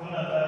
Una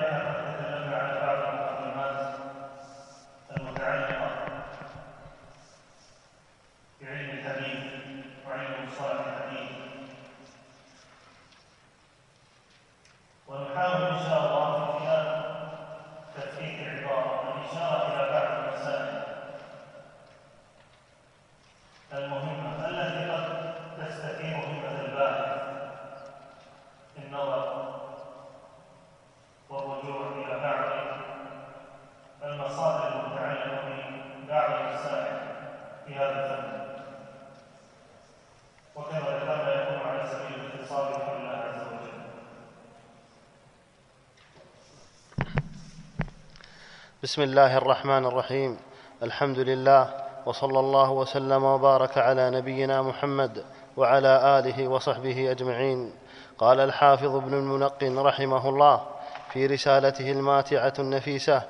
بسم الله الرحمن الرحيم. الحمد لله وصلى الله وسلم وبارك على نبينا محمد وعلى آله وصحبه أجمعين. قال الحافظ ابن المنقن رحمه الله في رسالته الماتعة النفيسة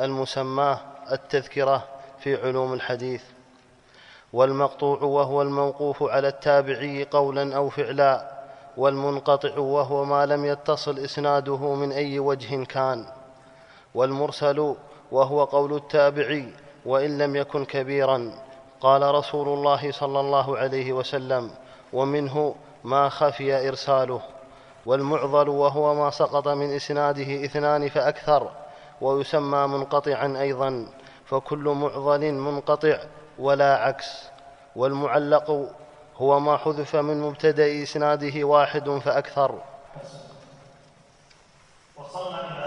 المسماة التذكرة في علوم الحديث والمقطوع وهو الموقوف على التابعي قولا أو فعلا والمنقطع وهو ما لم يتصل إسناده من أي وجه كان والمرسل وهو قول التابعي وإن لم يكن كبيرا. قال رسول الله صلى الله عليه وسلم ومنه ما خفي إرساله. والمعضل وهو ما سقط من إسناده اثنان فأكثر ويسمى منقطعا أيضا. فكل معضل منقطع ولا عكس. والمعلق هو ما حذف من مبتدأ إسناده واحد فأكثر. وصلنا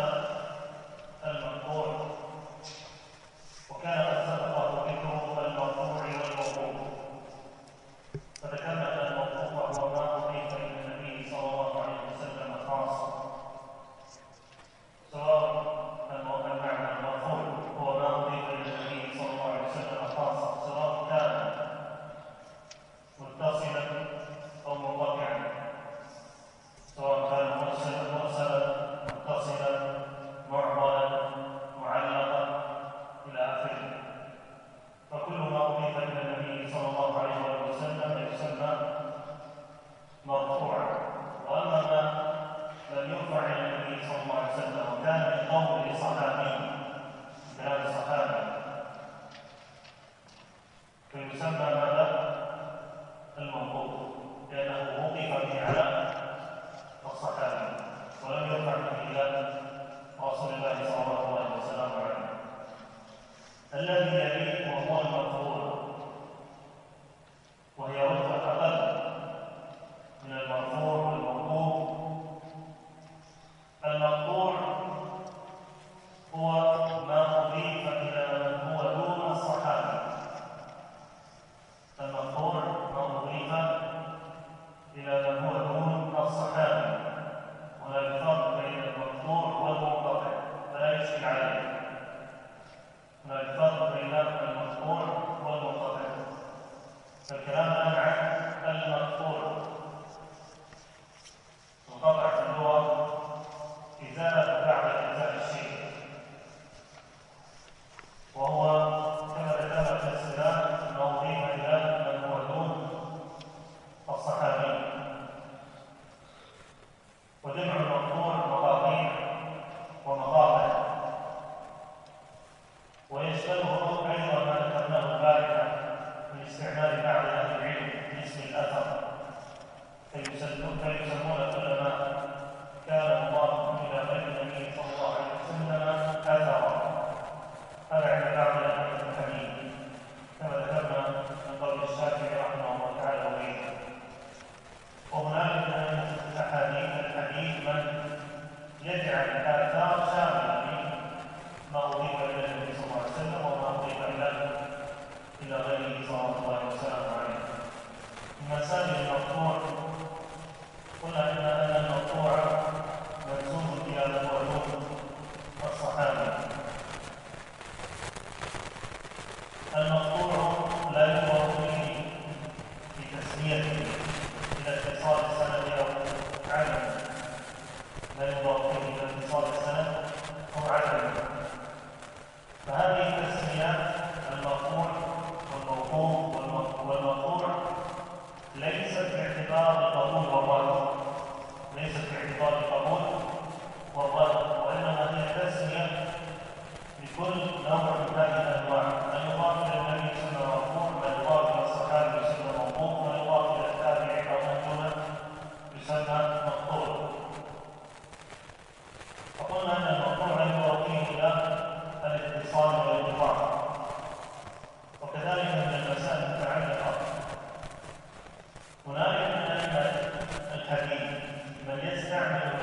esame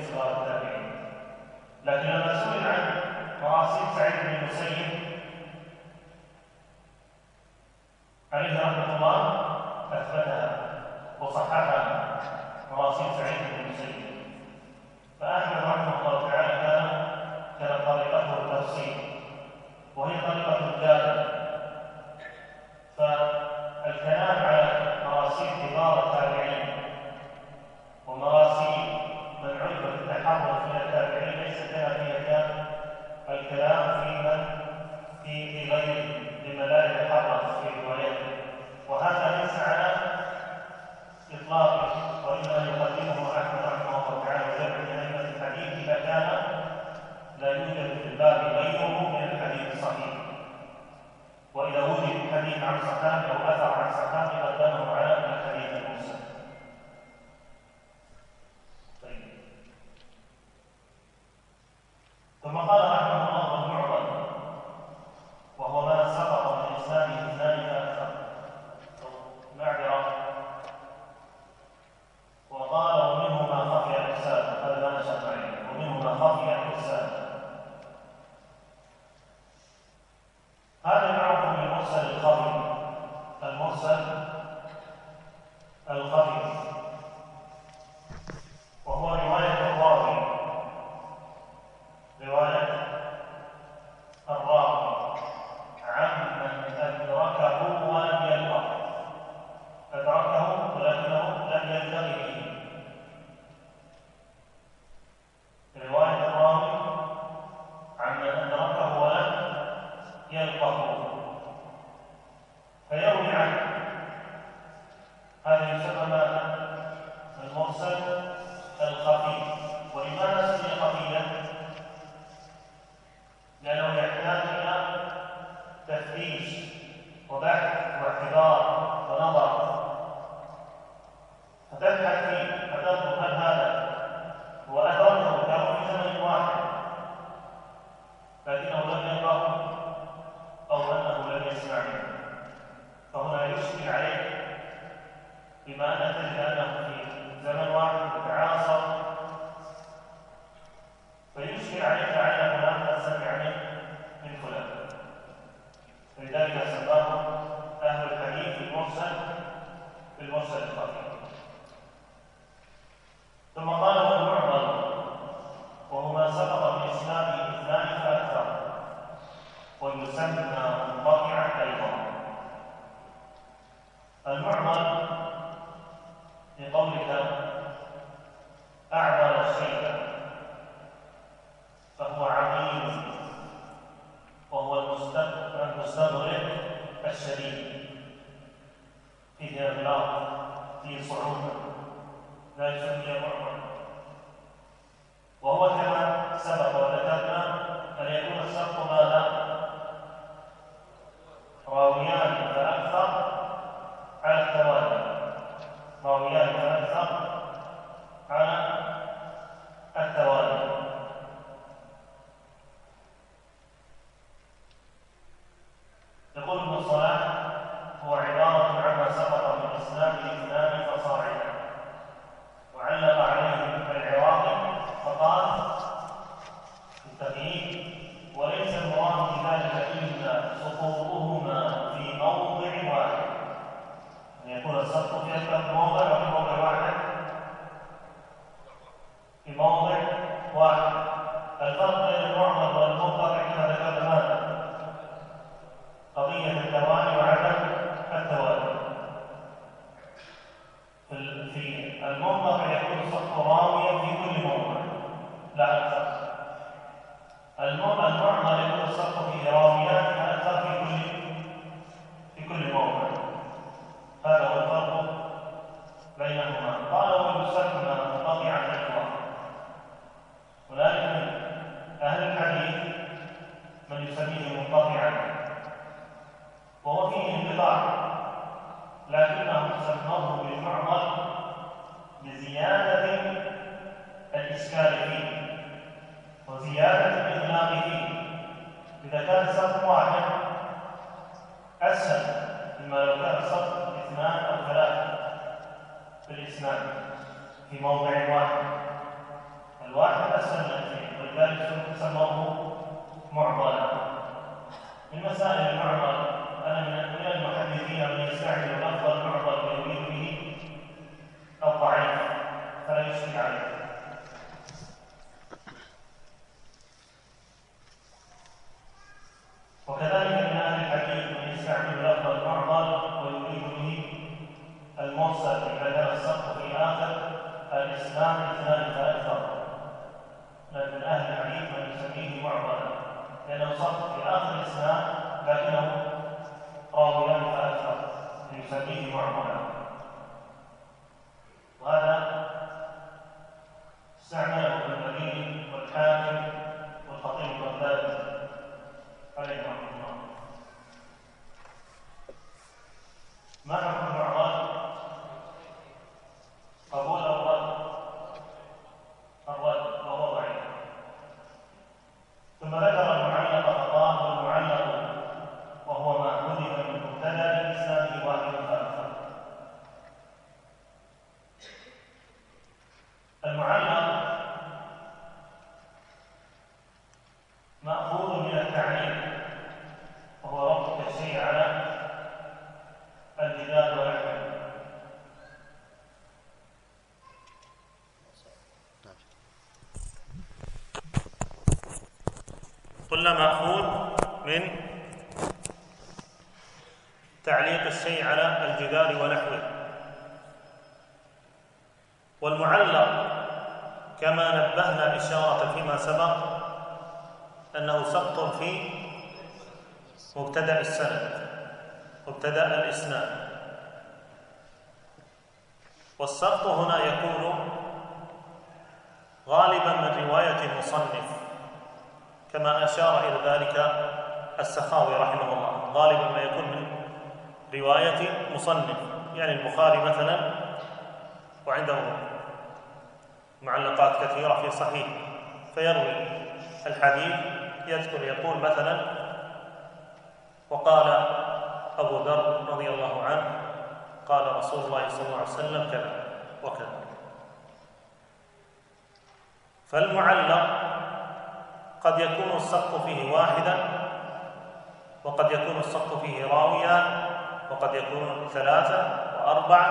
صغار التابعين لكن لما سئل عن مراسيل سعيد بن المسيب السلام الثالث أكثر لكن أهل العريف من يسميه معضلا لأنه صح في آخر الإسلام لكنه راويان فاكثر فيسميه معضلا وهذا استعمله ابن المدين والحاكم والخطيب بغداد عليه رحمه الله ما فيروي. الحديث يذكر يقول مثلا وقال أبو ذر رضي الله عنه قال رسول الله صلى الله عليه وسلم كذا وكذا. فالمعلق قد يكون السقط فيه واحدا وقد يكون السقط فيه راويا وقد يكون ثلاثة وأربعة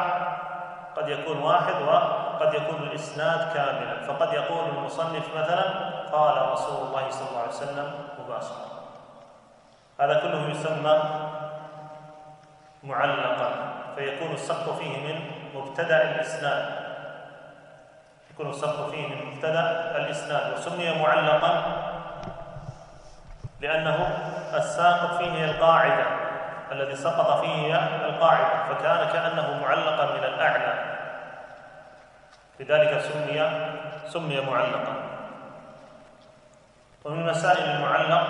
قد يكون واحد و قد يكون الإسناد كاملا. فقد يقول المصنف مثلا قال رسول الله صلى الله عليه وسلم مباشرة. هذا كله يسمى معلقا. فيكون السقط فيه من مبتدأ الإسناد. يكون السقط فيه من مبتدأ الإسناد. وسمي معلقا لأنه الساقط فيه هي القاعدة. الذي سقط فيه هي القاعدة. فكان كأنه معلقا من الأعلى. لذلك سمي سمي معلقا. ومن مسائل المعلق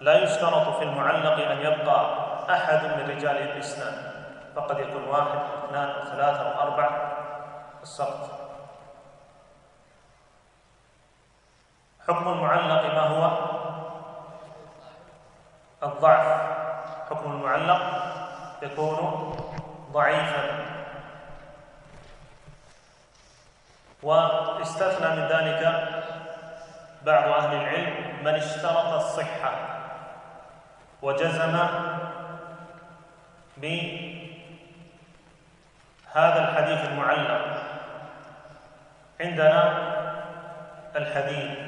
لا يشترط في المعلق أن يبقى أحد من رجال الإسناد فقد يكون واحد أو اثنان أو ثلاثة أو أربعة السقط. حكم المعلق ما هو؟ الضعف. حكم المعلق يكون ضعيفا. واستثنى من ذلك بعض أهل العلم من اشترط الصحة وجزم بهذا الحديث المعلق. عندنا الحديث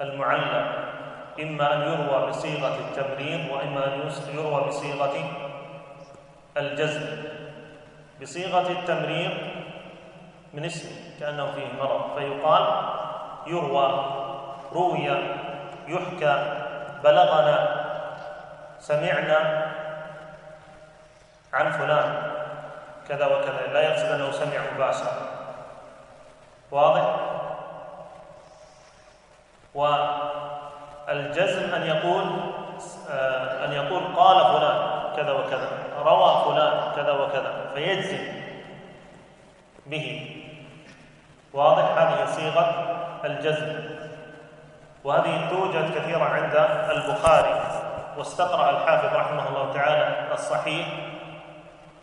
المعلق إما أن يروى بصيغة التمريض وإما أن يروى بصيغة الجزم. بصيغة التمريض من اسم كأنه فيه مرض. فيقال يروى روي يحكى بلغنا سمعنا عن فلان كذا وكذا. لا يقصد أنه سمع مباشرة. واضح؟ والجزم أن يقول آه، أن يقول قال فلان كذا وكذا روى فلان كذا وكذا فيجزم به. واضح هذه صيغة الجزم. وهذه توجد كثيرا عند البخاري واستقرأ الحافظ رحمه الله تعالى الصحيح.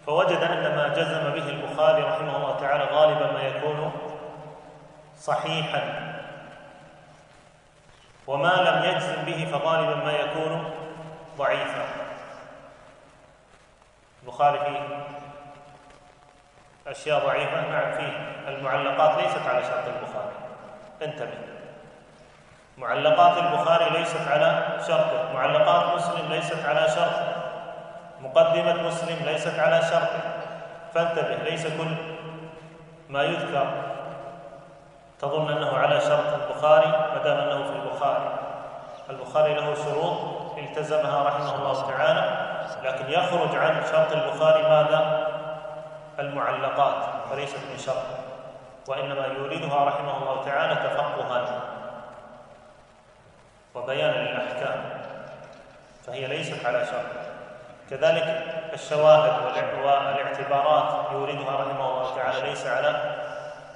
فوجد أن ما جزم به البخاري رحمه الله تعالى غالبا ما يكون صحيحا. وما لم يجزم به فغالبا ما يكون ضعيفا. البخاري فيه أشياء ضعيفة نعم فيه المعلقات ليست على شرط البخاري. انتبه. معلقات البخاري ليست على شرطه معلقات مسلم ليست على شرطه مقدمة مسلم ليست على شرطه فانتبه ليس كل ما يذكر تظن أنه على شرط البخاري ما دام أنه في البخاري. البخاري له شروط التزمها رحمه الله تعالى لكن يخرج عن شرط البخاري ماذا؟ المعلقات فليست من شرط وإنما يريدها رحمه الله تعالى تفقها وبيانا للأحكام فهي ليست على شرط. كذلك الشواهد والاعتبارات يوردها رحمه الله تعالى ليس على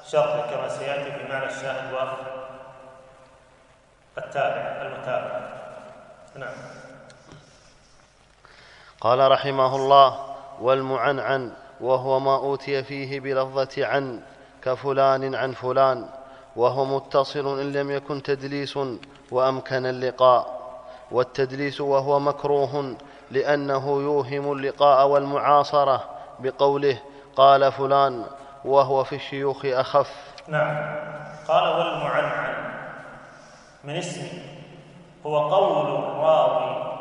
شرط كما سيأتي في معنى الشاهد والتابع المتابع. نعم. قال رحمه الله والمعنعن وهو ما أوتي فيه بلفظة عن كفلان عن فلان وهو متصل إن لم يكن تدليس وأمكن اللقاء. والتدليس وهو مكروه لأنه يوهم اللقاء والمعاصرة بقوله قال فلان وهو في الشيوخ أخف. نعم. قال والمعنعن من اسمه. هو قول الراوي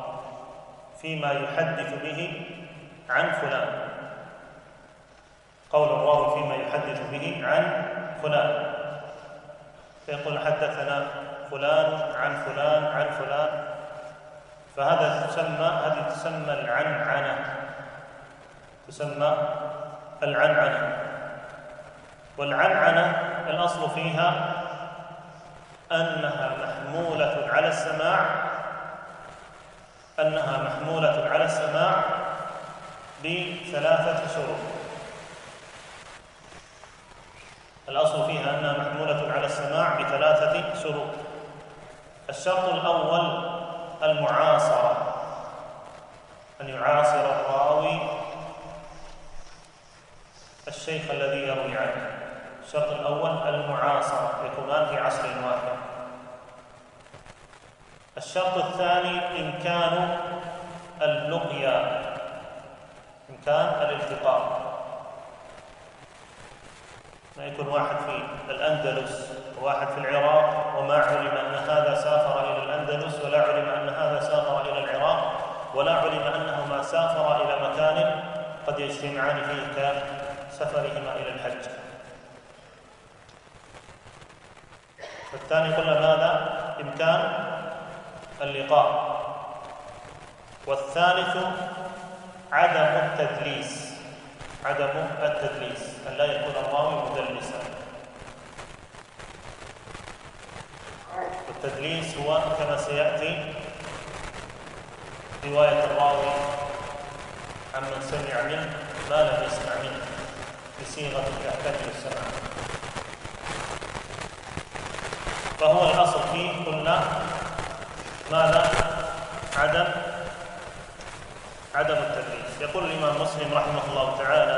فيما يحدث به عن فلان. قول الراوي فيما يحدث به عن فلان. فيقول حدثنا فلان عن فلان عن فلان. فهذا تسمى هذه تسمى العنعنة. تسمى العنعنة. والعنعنة الأصل فيها أنها محمولة على السماع. أنها محمولة على السماع بثلاثة شروط. الأصل فيها أنها محمولة على السماع بثلاثة شروط الشرط الأول المعاصرة. أن يعاصر الراوي الشيخ الذي يروي عنه. الشرط الأول المعاصرة يكونان في عصر واحد. الشرط الثاني إمكان اللقيا. إمكان الالتقاء. يكون واحد في الأندلس وواحد في العراق وما علم أن هذا سافر إلى الأندلس ولا علم أن هذا سافر إلى العراق ولا علم أنهما سافر إلى مكان قد يجتمعان فيه كسفرهما إلى الحج. الثاني قلنا ماذا؟ إمكان اللقاء. والثالث عدم التدليس. عدم التدليس أن لا يكون الراوي مدلسا. التدليس هو كما سيأتي رواية الراوي عمن سمع منه ما لم يسمع منه بصيغة تحتمل السمع فهو الأصل فيه قلنا ماذا؟ عدم عدم التدليس. يقول الإمام مسلم رحمه الله تعالى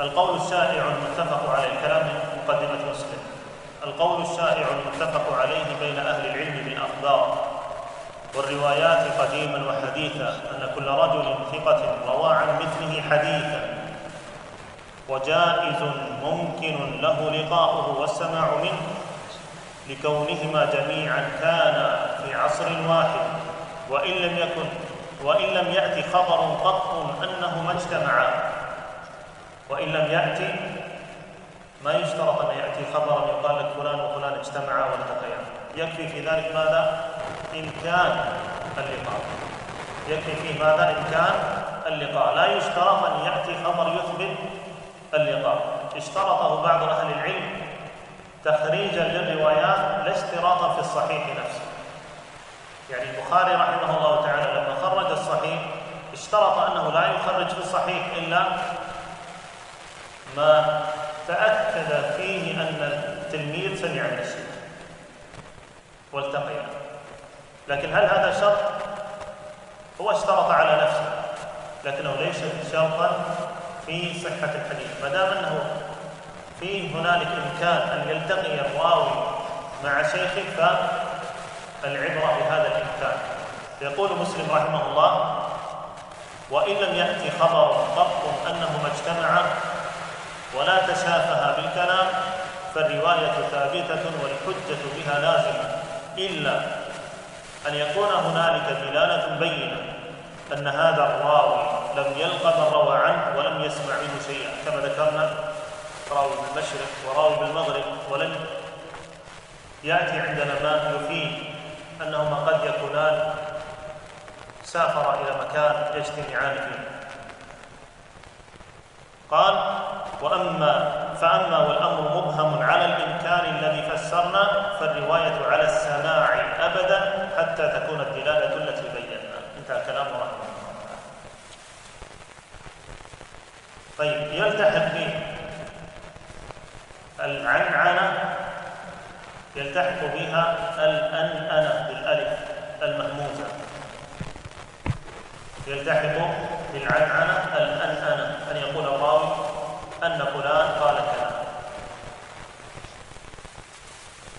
القول الشائع المتفق عليه الكلام مقدمة مسلم. القول الشائع المتفق عليه بين أهل العلم بالأخبار والروايات قديما وحديثا أن كل رجل ثقة روى عن مثله حديثا. وجائز ممكن له لقاؤه والسماع منه. لكونهما جميعا كانا في عصر واحد. وإن لم يكن وإن لم يأتي خبر قط أنهما اجتمعا. وإن لم يأتي ما يشترط أن يأتي خبر يقال لك فلان وفلان اجتمعا والتقيا يكفي في ذلك ماذا؟ إمكان اللقاء. يكفي فيه ماذا؟ إمكان اللقاء. لا يشترط أن يأتي خبر يثبت اللقاء. اشترطه بعض أهل العلم تخريجا للروايات لا اشتراطا في الصحيح نفسه. يعني البخاري رحمه الله تعالى لما خرج الصحيح اشترط أنه لا يخرج في الصحيح إلا ما تأكد فيه أن التلميذ سمع من الشيخ والتقي لكن هل هذا شرط؟ هو اشترط على نفسه. لكنه ليس شرطا في صحة الحديث. ما دام أنه في هنالك إمكان أن يلتقي الراوي مع شيخه فالعبرة بهذا الإمكان. يقول مسلم رحمه الله وإن لم يأتي خبر قط أنهما اجتمعا ولا تشافها بالكلام فالرواية ثابتة والحجة بها لازمة إلا أن يكون هنالك دلالة بينة أن هذا الراوي لم يلقى من روى عنه ولم يسمع منه شيئا. كما ذكرنا راوي بالمشرق وراوي بالمغرب ولم يأتي عندنا ما يفيد أنهما قد يكونان سافرا إلى مكان يجتمعان فيه. قال وأما فأما والأمر مبهم على الإمكان الذي فسرنا فالرواية على السماع أبدا حتى تكون الدلالة التي بينا انتهى كلام رحمه الله. طيب يلتحق به العنعنة يلتحق بها الأنأنة بالألف المهموزة. يلتحق بالعنعنة الأنأنة أن يقول الراوي أن فلان قال كذا.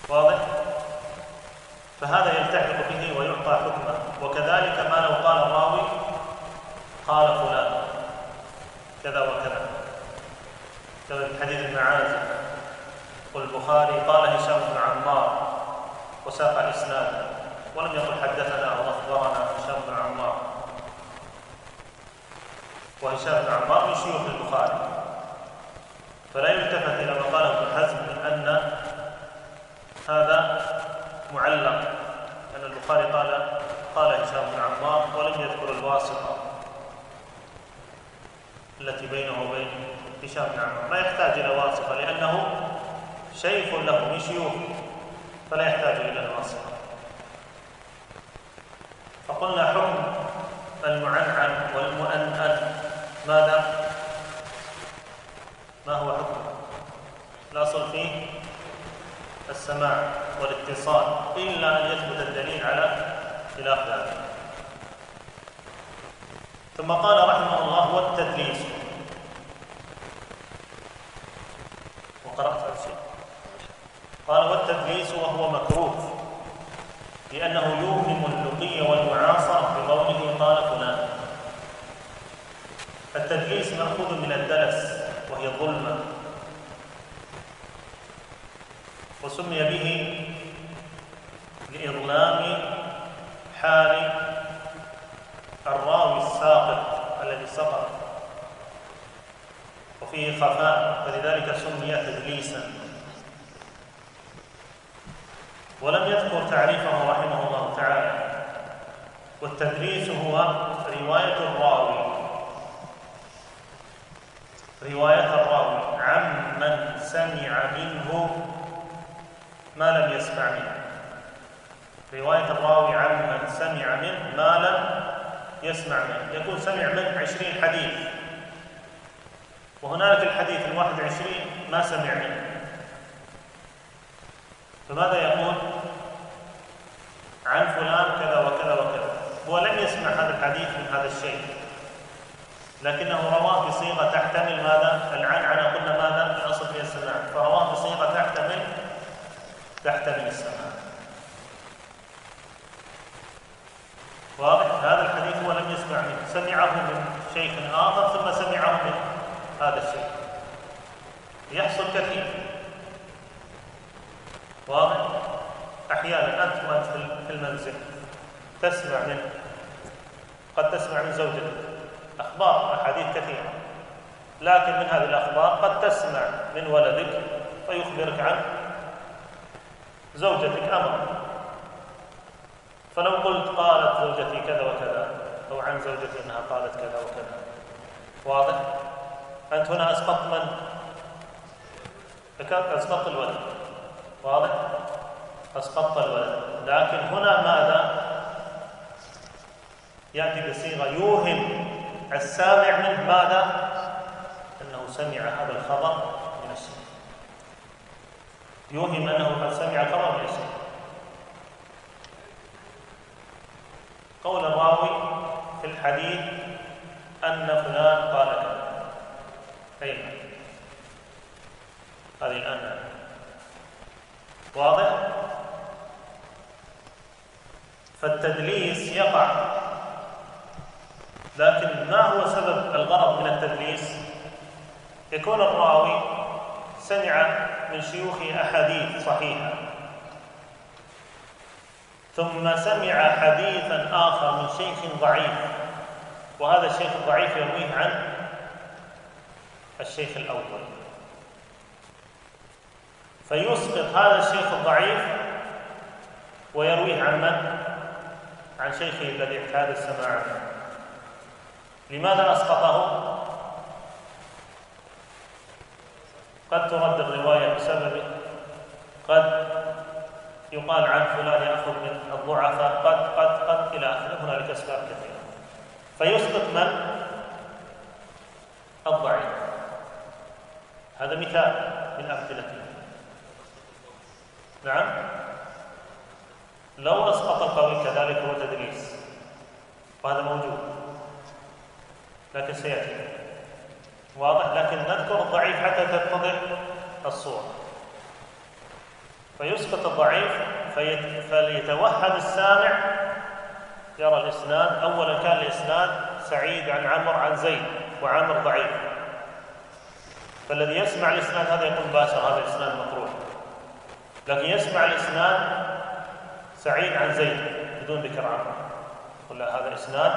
واضح؟ فهذا يلتحق به ويعطى حكمه. وكذلك ما لو قال الراوي قال فلان كذا وكذا. كذا في حديث المعازي قل البخاري قال هشام بن عمار وساق إسناده ولم يقل حدثنا أو اخبرنا هشام بن عمار. وهشام بن عمار من شيوخ البخاري. فلا يلتفت إلى ما قاله ابن حزم من أن هذا معلق أن البخاري قال قال هشام بن عمار ولم يذكر الواسطة التي بينه وبين هشام بن عمار. ما يحتاج إلى واسطة لأنه شيخ له من شيوخه فلا يحتاج إلى الواسطة. فقلنا حكم المعنعن والمؤنن. ماذا؟ ما هو حكمه؟ الاصل فيه السماع والاتصال إلا أن يثبت الدليل على خلاف ذلك. ثم قال رحمه الله والتدليس. وقرأت هذا الشيء قال والتدليس وهو مكروه لأنه يوهم اللقي والمعاصره بقوله قال فلان. التدليس مأخوذ من الدلس وهي الظلمه وسمي به لإظلام حال الراوي الساقط الذي سقط. وفيه خفاء فلذلك سمي تدليسا. ولم يذكر تعريفه رحمه الله تعالى. والتدليس هو رواية الراوي. رواية الراوي. عمن سمع منه ما لم يسمع منه. رواية الراوي عمن سمع منه ما لم يسمع منه. يكون سمع منه عشرين حديث. وهنالك الحديث الواحد عشرين ما سمع منه. فماذا يقول؟ عن فلان كذا وكذا وكذا. هو لم يسمع هذا الحديث من هذا الشيء. لكنه رواه بصيغة تحتمل ماذا؟ العنعنه قلنا ماذا؟ الاصل في السماع. فرواه بصيغة تحتمل تحتمل السماع. واضح؟ هذا الحديث هو لم يسمع منه. سمعه من شيخ آخر ثم سمعه من هذا الشيء يحصل كثير. واضح؟ أحيانا أنت وأنت في المنزل. تسمع من قد تسمع من زوجتك. أخبار أحاديث كثيرة. لكن من هذه الأخبار قد تسمع من ولدك فيخبرك عن زوجتك أمر. فلو قلت قالت زوجتي كذا وكذا أو عن زوجتي أنها قالت كذا وكذا. واضح؟ أنت هنا اسقطت من؟ اسقطت الولد. واضح؟ اسقطت الولد. لكن هنا ماذا؟ يأتي بصيغة يوهم. السامع منه ماذا؟ أنه سمع هذا الخبر من الشيخ يوهم أنه قد سمع خبر من الشيخ قول الراوي في الحديث أن فلان قال كذا. أين؟ هذه الآن. واضح؟ فالتدليس يقع لكن ما هو سبب الغرض من التدليس؟ يكون الراوي سمع من شيوخه أحاديث صحيحة ثم سمع حديثا آخر من شيخ ضعيف وهذا الشيخ الضعيف يرويه عن الشيخ الأول. فيسقط هذا الشيخ الضعيف ويرويه عن من؟ عن شيخه الذي اعتاد السماع منه لماذا اسقطه قد ترد الرواية بسببه قد يقال عن فلان يأخذ من الضعفاء قد قد قد إلى آخره. هنالك أسباب كثيرة. فيسقط من؟ الضعيف. هذا مثال من امثلته نعم. لو أسقط القوي كذلك هو تدريس وهذا موجود. لكن سيأتي. واضح لكن نذكر الضعيف حتى تتضح الصورة. فيسقط الضعيف فليتوهم السامع. يرى الإسناد اولا كان الإسناد سعيد عن عمر عن زيد وعمر ضعيف. فالذي يسمع الإسناد هذا يقول باشر هذا الإسناد مطروح. لكن يسمع الإسناد سعيد عن زيد بدون ذكر عمر يقول لا هذا إسناد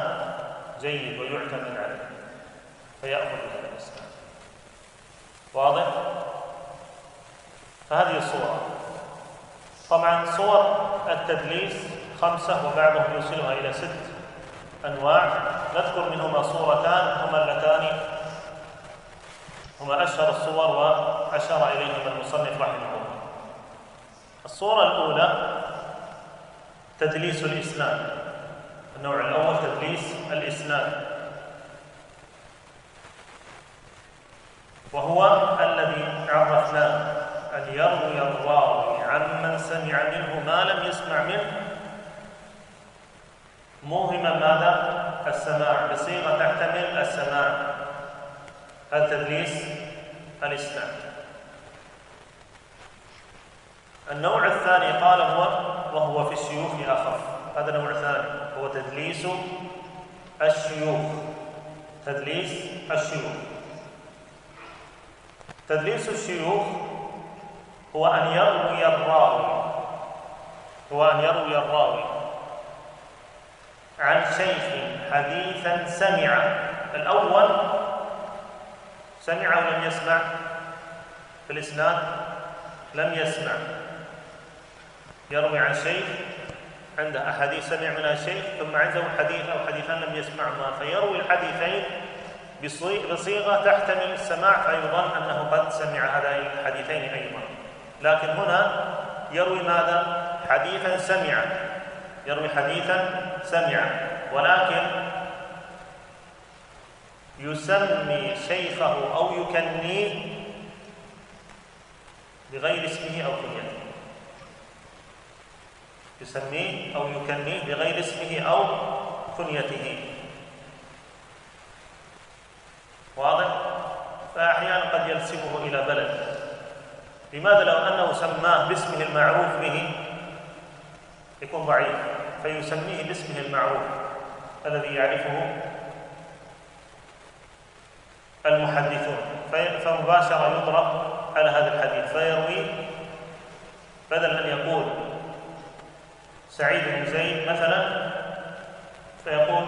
جيد ويعتمد فيأخذ بهذا الاسناد واضح؟ فهذه الصورة طبعا صور التدليس خمسة وبعضهم يوصلها إلى ست أنواع. نذكر منهما صورتان هما اللتان هما أشهر الصور وأشار إليهما المصنف رحمه الله. الصورة الأولى تدليس الإسناد النوع الأول تدليس الإسناد. وهو الذي عرفناه أن يروي الراوي عمن سمع منه ما لم يسمع منه. موهما ماذا؟ السماع بصيغة تحتمل السماع. هذا تدليس الإسناد النوع الثاني قال هو وهو في الشيوخ أخف هذا نوع ثاني هو تدليس الشيوخ تدليس الشيوخ تدليس الشيوخ هو أن يروي الراوي هو أن يروي الراوي. عن شيخ حديثا سمع. الأول سمع أو لم يسمع؟ في الإسناد لم يسمع. يروي عن شيخ عنده أحاديث سمع منها شيء ثم عنده حديث أو حديثا لم يسمعهما فيروي الحديثين بصيغة تحتمل السماع فيظن أنه قد سمع هذين الحديثين أيضا. لكن هنا يروي ماذا؟ حديثا سمع. يروي حديثا سمع. ولكن يسمي شيخه أو يكنيه بغير اسمه أو كنيته يسميه أو يكنيه بغير اسمه أو كنيته واضح؟ فأحيانا قد ينسبه إلى بلد. لماذا لو أنه سماه باسمه المعروف به؟ يكون ضعيف. فيسميه باسمه المعروف. الذي يعرفه المحدثون. فمباشرة يضرب على هذا الحديث. فيروي بدل أن يقول سعيد بن زيد مثلا فيقول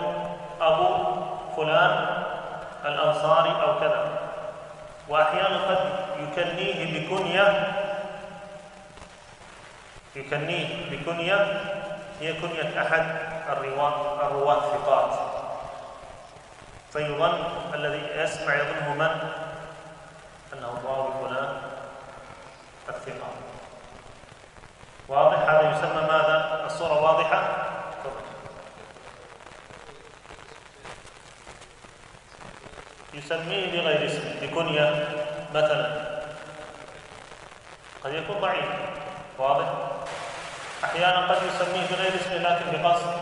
أبو فلان الأنصاري أو كذا وأحيانا قد يكنيه بكنية يكنيه بكنية هي كنية أحد الرواة الرواة الثقات فيظن الذي يسمع يظنه من؟ أنه الراوي فلان الثقة واضح هذا يسمى ماذا؟ الصورة واضحة؟ يسميه بغير اسمه بكنية مثلا. قد يكون ضعيف واضح؟ أحيانا قد يسميه بغير اسمه لكن بقصد.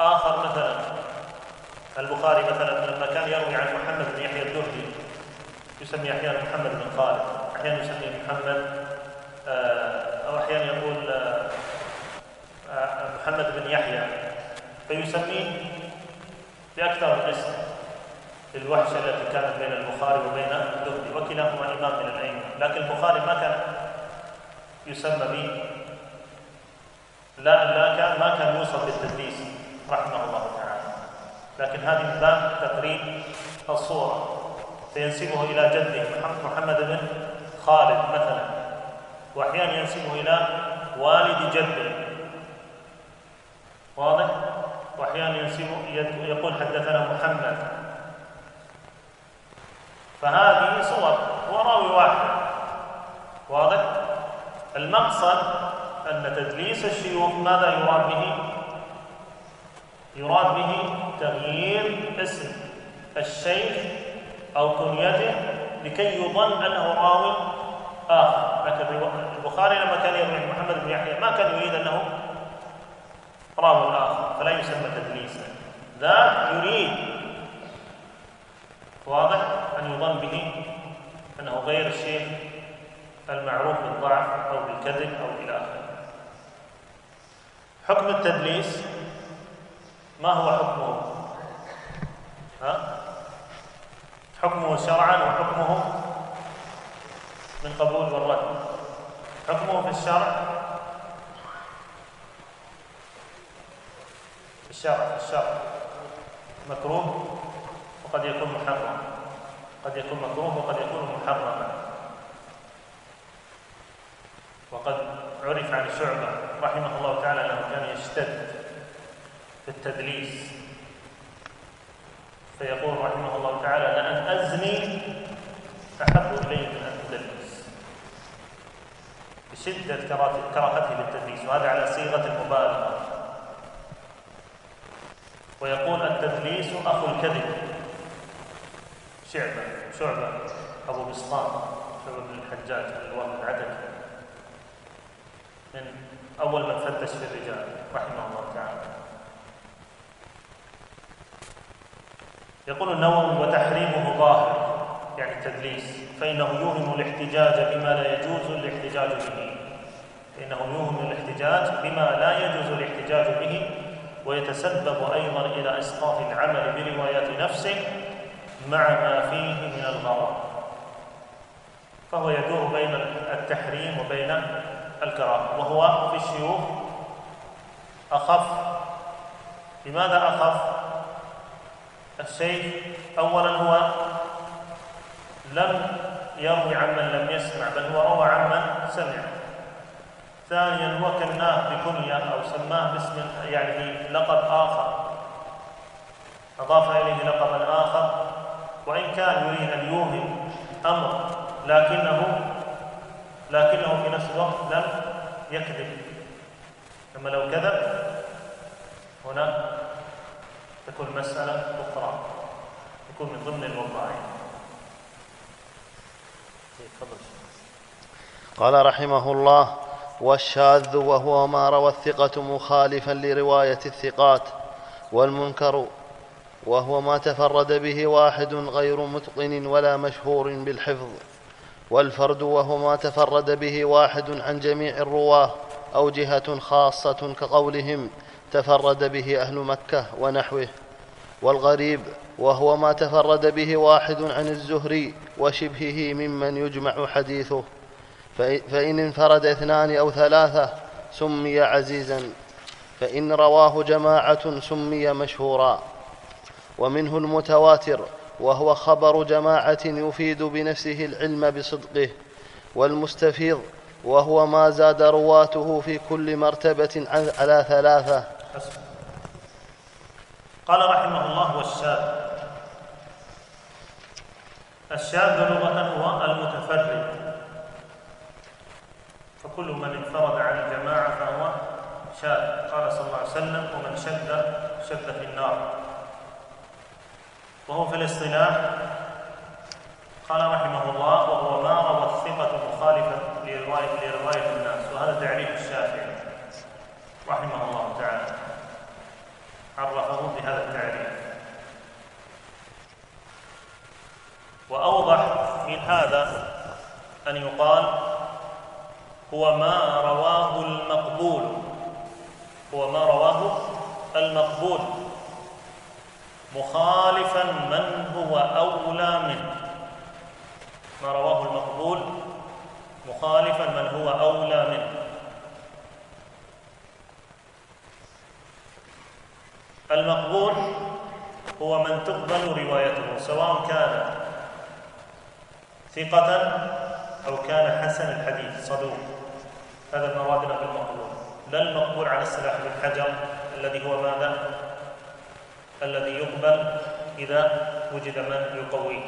آخر مثلا البخاري مثلا لما كان يروي عن محمد بن يحيى الدهلي. يسمي أحيانا محمد بن خالد. أحيانا يسميه محمد آه، أو أحيانا يقول آه، آه، محمد بن يحيى. فيسميه بأكثر من اسم للوحشة التي كانت بين البخاري وبين الدهلي وكلاهما إمام من الأئمة لكن البخاري ما كان يسمى به لا لا كان ما كان يوصف بالتدليس رحمه الله تعالى. لكن هذه من باب تقريب الصورة. فينسبه إلى جده محمد بن خالد مثلا. وأحيانا ينسبه إلى والد جده. واضح؟ وأحيانا ينسبه يقول حدثنا محمد. فهذه صور هو راوي واحد. واضح؟ المقصد أن تدليس الشيوخ ماذا يراد به؟ يراد به تغيير اسم الشيخ أو كنيته لكي يظن أنه راوي آخر. لكن البخاري لما كان يروي محمد بن يحيى ما كان يريد أنه راوي آخر فلا يسمى تدليسا ذا يريد واضح أن يظن به أنه غير الشيخ المعروف بالضعف أو بالكذب أو إلى آخره. حكم التدليس ما هو حكمه؟ ها؟ حكمه شرعا وحكمه من قبول والرد. حكمه في الشرع في الشرع في الشرع مكروه. وقد يكون محرم. قد يكون مكروه وقد يكون محرما وقد عرف عن شعبة رحمه الله تعالى أنه كان يشتد في التدليس. فيقول رحمه الله تعالى لأن أزني أحب إلي من أن أدلس بشدة كراهته للتدليس وهذا على صيغة المبالغة. ويقول التدليس أخو الكذب. شعبة شعبة أبو بسطام شعبة بن الحجاج الوهم العدكي من أول من فتش في الرجال رحمه الله تعالى. يقول النووي وتحريمه ظاهر يعني التدليس فإنه يوهم الاحتجاج بما لا يجوز الاحتجاج به. فإنه يوهم الاحتجاج بما لا يجوز الاحتجاج به ويتسبب أيضا إلى إسقاط العمل بروايات نفسه مع ما فيه من الغرض فهو يدور بين التحريم وبين الكراهة وهو في الشيوخ أخف. لماذا أخف؟ الشيخ اولا هو لم يروي عمن لم يسمع بل هو روى عمن سمع. ثانيا وكلناه بكنية أو سماه باسم يعني لقب آخر أضاف إليه لقبا آخر. وإن كان يريد أن يوهم أمر لكنه لكنه في نفس الوقت لم يكذب. أما لو كذب هنا تكون مسألة أخرى. يكون من ضمن تفضل قال رحمه الله والشاذ وهو ما روى الثقة مخالفا لرواية الثقات والمنكر وهو ما تفرد به واحد غير متقن ولا مشهور بالحفظ. والفرد وهو ما تفرد به واحد عن جميع الرواة أو جهة خاصة كقولهم تفرد به أهل مكة ونحوه. والغريب وهو ما تفرد به واحد عن الزهري وشبهه ممن يجمع حديثه. فإن انفرد اثنان أو ثلاثة سمي عزيزا. فإن رواه جماعة سمي مشهورا. ومنه المتواتر وهو خبر جماعة يفيد بنفسه العلم بصدقه والمستفيض وهو ما زاد رواته في كل مرتبة على ثلاثة. قال رحمه الله والشاذ. الشاذ لغة هو المتفرد. فكل من انفرد عن الجماعة فهو شاذ. قال صلى الله عليه وسلم ومن شد شد في النار. وهو في الاصطلاح قال رحمه الله وهو ما روى الثقة مخالفا لرواية لرواية الناس وهذا تعريف الشافعي رحمه الله تعالى. عرفه بهذا التعريف. وأوضح من هذا أن يقال هو ما رواه المقبول. هو ما رواه المقبول. مخالفا من هو أولى منه. ما رواه المقبول؟ مخالفا من هو أولى منه. المقبول هو من تقبل روايته سواء كان ثقة أو كان حسن الحديث صدوق. هذا مرادنا بالمقبول. لا المقبول على السلاح بالحجر الذي هو ماذا؟ الذي يقبل إذا وجد من يقويه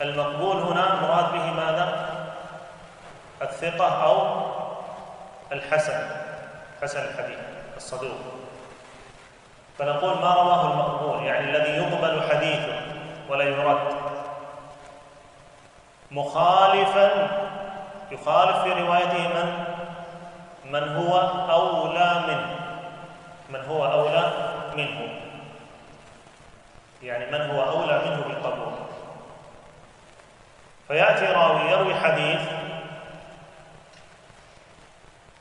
المقبول هنا مراد به ماذا؟ الثقة أو الحسن حسن الحديث الصدوق. فنقول ما رواه المقبول؟ يعني الذي يقبل حديثه ولا يرد. مخالفا يخالف في روايته من؟ من هو أولى منه. من هو أولى منه. يعني من هو أولى منه بالقبول. فيأتي راوي يروي حديث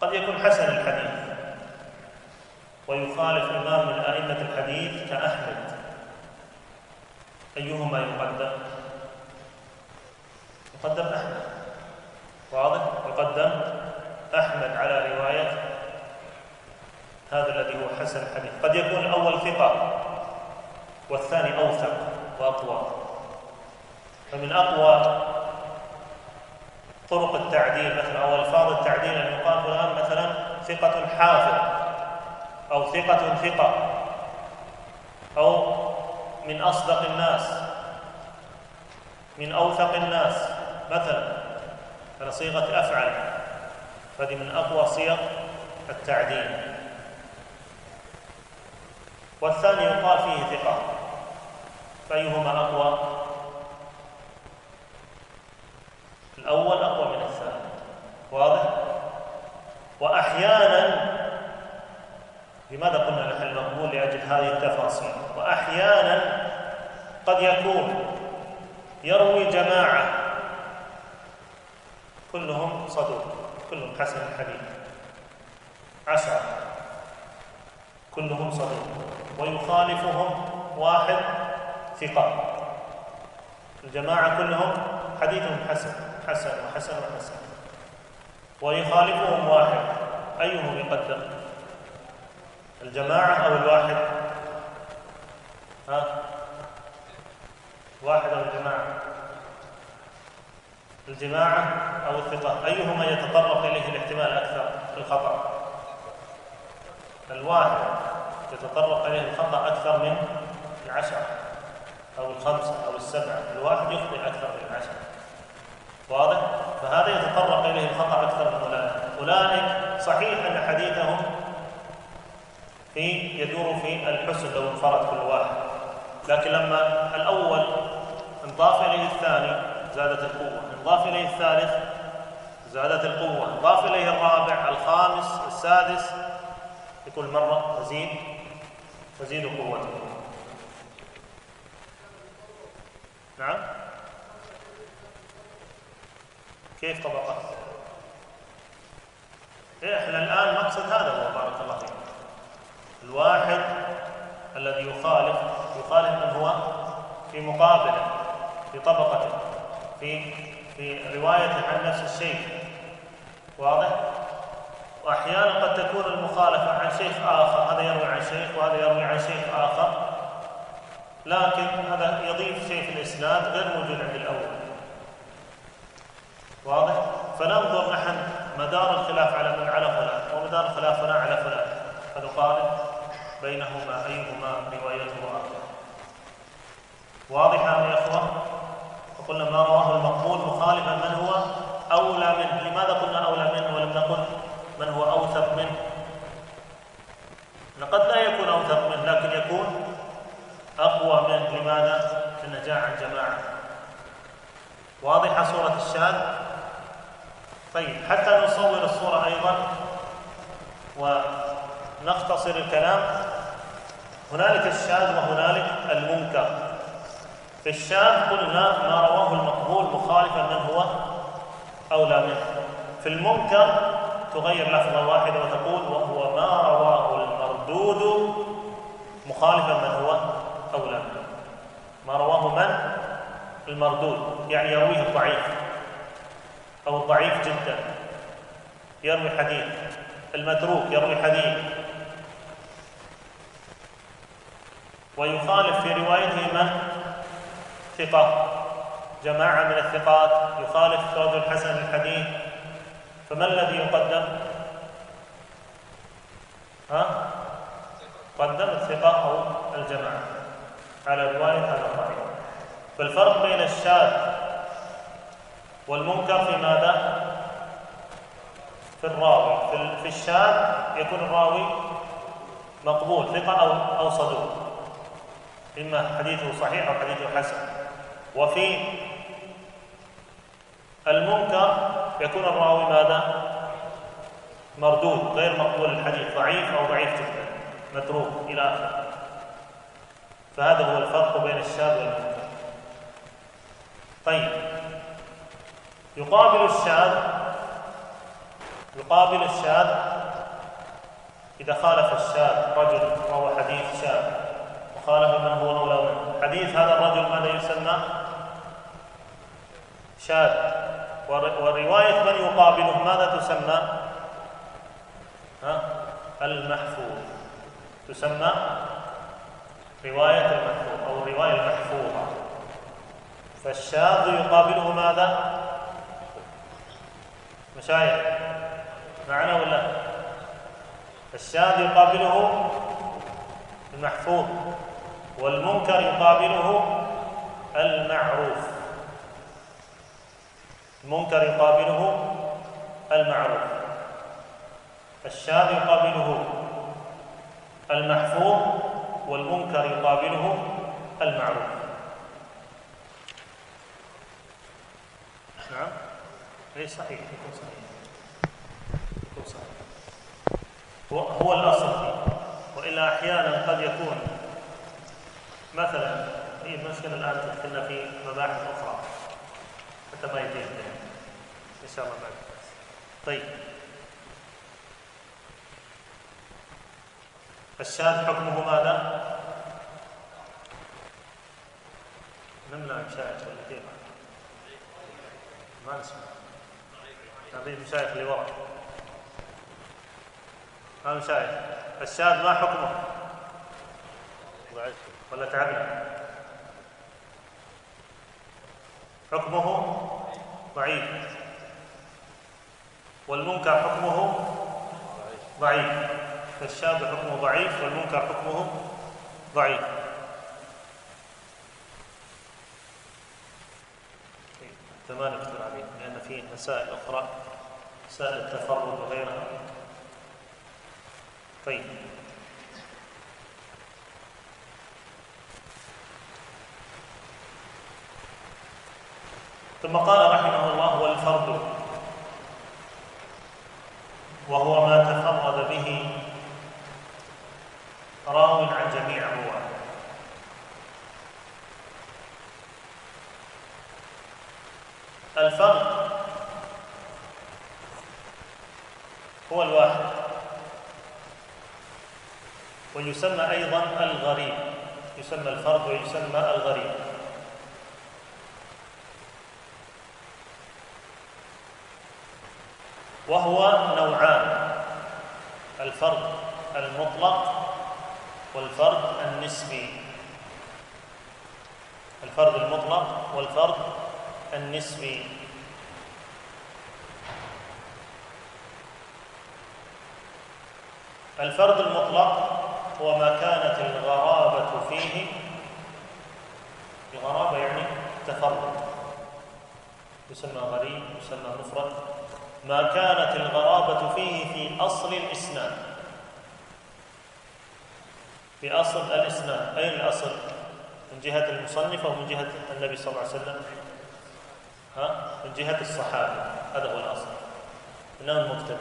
قد يكون حسن الحديث ويخالف إمام من أئمة الحديث كأحمد. أيهما يقدم؟ يقدم أحمد. واضح؟ يقدم أحمد على رواية هذا الذي هو حسن الحديث. قد يكون الأول ثقة. والثاني أوثق وأقوى. فمن أقوى طرق التعديل مثلا أو ألفاظ التعديل أن يقال فلان مثلا ثقة حافظ أو ثقة ثقة أو من أصدق الناس من أوثق الناس. مثلا على صيغة أفعل هذه من أقوى صيغ التعديل. والثاني يقال فيه ثقة. فأيهما أقوى الأول أقوى من الثاني. واضح؟ وأحيانا لماذا قلنا نحن المقبول لأجل هذه التفاصيل؟ وأحيانا قد يكون يروي جماعة كلهم صدوق كلهم حسن الحديث عشرة كلهم صدوق. ويخالفهم واحد ثقة الجماعة كلهم حديثهم حسن حسن وحسن وحسن. ويخالفهم واحد أيهم يقدم؟ الجماعة أو الواحد؟ ها؟ واحد أو الجماعة. الجماعة أو الثقة أيهما يتطرق إليه الاحتمال أكثر؟ في الخطأ. الواحد يتطرق إليه الخطأ أكثر من العشرة. أو الخمسة أو السبعة الواحد يخطئ أكثر من العشرة واضح؟ فهذا يتطرق إليه الخطأ أكثر من أولئك. أولئك صحيح أن حديثهم في يدور في الحسن لو انفرد كل واحد. لكن لما الأول انضاف إليه الثاني زادت القوة. انضاف إليه الثالث زادت القوة. انضاف إليه الرابع الخامس السادس في كل مرة تزيد تزيد قوته. نعم. كيف طبقة إيه إحنا الآن نقصد هذا هو بارك الله فيك. الواحد الذي يخالف يخالف من هو؟ في مقابله في طبقته في في روايته عن نفس الشيء. واضح؟ وأحيانا قد تكون المخالفة عن شيخ آخر هذا يروي عن شيخ وهذا يروي عن شيخ آخر. لكن هذا يضيف شيء في الإسناد غير موجود عند الأول. واضح؟ فننظر نحن مدار الخلاف على من على فلان ومدار خلافنا على فلان. فنقارن بينهما أيهما روايته أكثر واضحة يا إخوة؟ وقلنا ما رواه المقبول مخالفا من هو أولى منه؟ لماذا قلنا أولى منه ولم نقل من هو أوثق منه؟ قد لا يكون أوثق منه لكن يكون أقوى منه لماذا؟ لأنه جاء عن جماعة. واضحة صوره الشاذ طيب حتى نصور الصورة أيضا ونختصر الكلام. هنالك الشاذ وهنالك المنكر. في الشاذ قلنا ما رواه المقبول مخالفا من هو أولى منه. في المنكر تغير لفظة واحدة وتقول وهو ما رواه المردود مخالفا من هو منه ما رواه من؟ المردود. يعني يرويه الضعيف. أو الضعيف جدا. يروي حديث. المتروك يروي حديث. ويخالف في روايته من؟ ثقة. جماعة من الثقات. يخالف رجل حسن الحديث. فما الذي يقدم؟ ها؟ قدم الثقة أو الجماعة. على رواية هذا الضعيف فالفرق بين الشاذ والمنكر في ماذا؟ في الراوي. في الشاذ يكون الراوي مقبول ثقة أو أو صدوق. إما حديثه صحيح أو حديثه حسن. وفي المنكر يكون الراوي ماذا؟ مردود غير مقبول الحديث. ضعيف أو ضعيف جدا. متروك إلى آخره. فهذا هو الفرق بين الشاذ والمنكر. طيب. يقابل الشاذ يقابل الشاذ إذا خالف الشاذ رجل وهو حديث شاذ وخالف من هو أولى حديث هذا الرجل ماذا يسمى؟ شاذ. ورواية من يقابله ماذا تسمى؟ ها؟ المحفوظ. تسمى رواية المحفوظ أو الرواية المحفوظة. فالشاذ يقابله ماذا؟ مشايخ. معنا ولا؟ الشاذ يقابله المحفوظ والمنكر يقابله المعروف. المنكر يقابله المعروف. الشاذ يقابله المحفوظ والمنكر يقابله المعروف. نعم. اي صحيح يكون صحيح. يكون صحيح. هو, الأصل. وإلا أحيانا قد يكون. مثلا هي المشكلة الآن تدخلنا في مباحث أخرى. حتى ما يجي إن شاء الله بعد. طيب. الشاذ حكمه ماذا؟ نمنع مشايخ ولا كيف؟ ما نسمع هذه المشايخ اللي ورا ما مشايخ الشاذ ما حكمه؟ ولا تعبنا؟ حكمه ضعيف والمنكر حكمه ضعيف فالشاذ حكمه ضعيف والمنكر حكمه ضعيف. ثمانية اكتب عليه لأن فيه مسائل أخرى مسائل التفرد وغيرها. طيب. ثم قال رحمه الله والفرد وهو ما تفرد به راو عن جميع رواه الفرد هو الواحد ويسمى أيضا الغريب. يسمى الفرد ويسمى الغريب. وهو نوعان الفرد المطلق والفرد النسبي. الفرد المطلق والفرد النسبي. الفرد المطلق هو ما كانت الغرابة فيه. الغرابة يعني تفرد يسمى غريب يسمى مفرد. ما كانت الغرابة فيه في أصل الإسناد. في أصل الإسناد أين الأصل؟ من جهة المصنف أو من جهة النبي صلى الله عليه وسلم؟ ها؟ من جهة الصحابة هذا هو الأصل إنه المبتدأ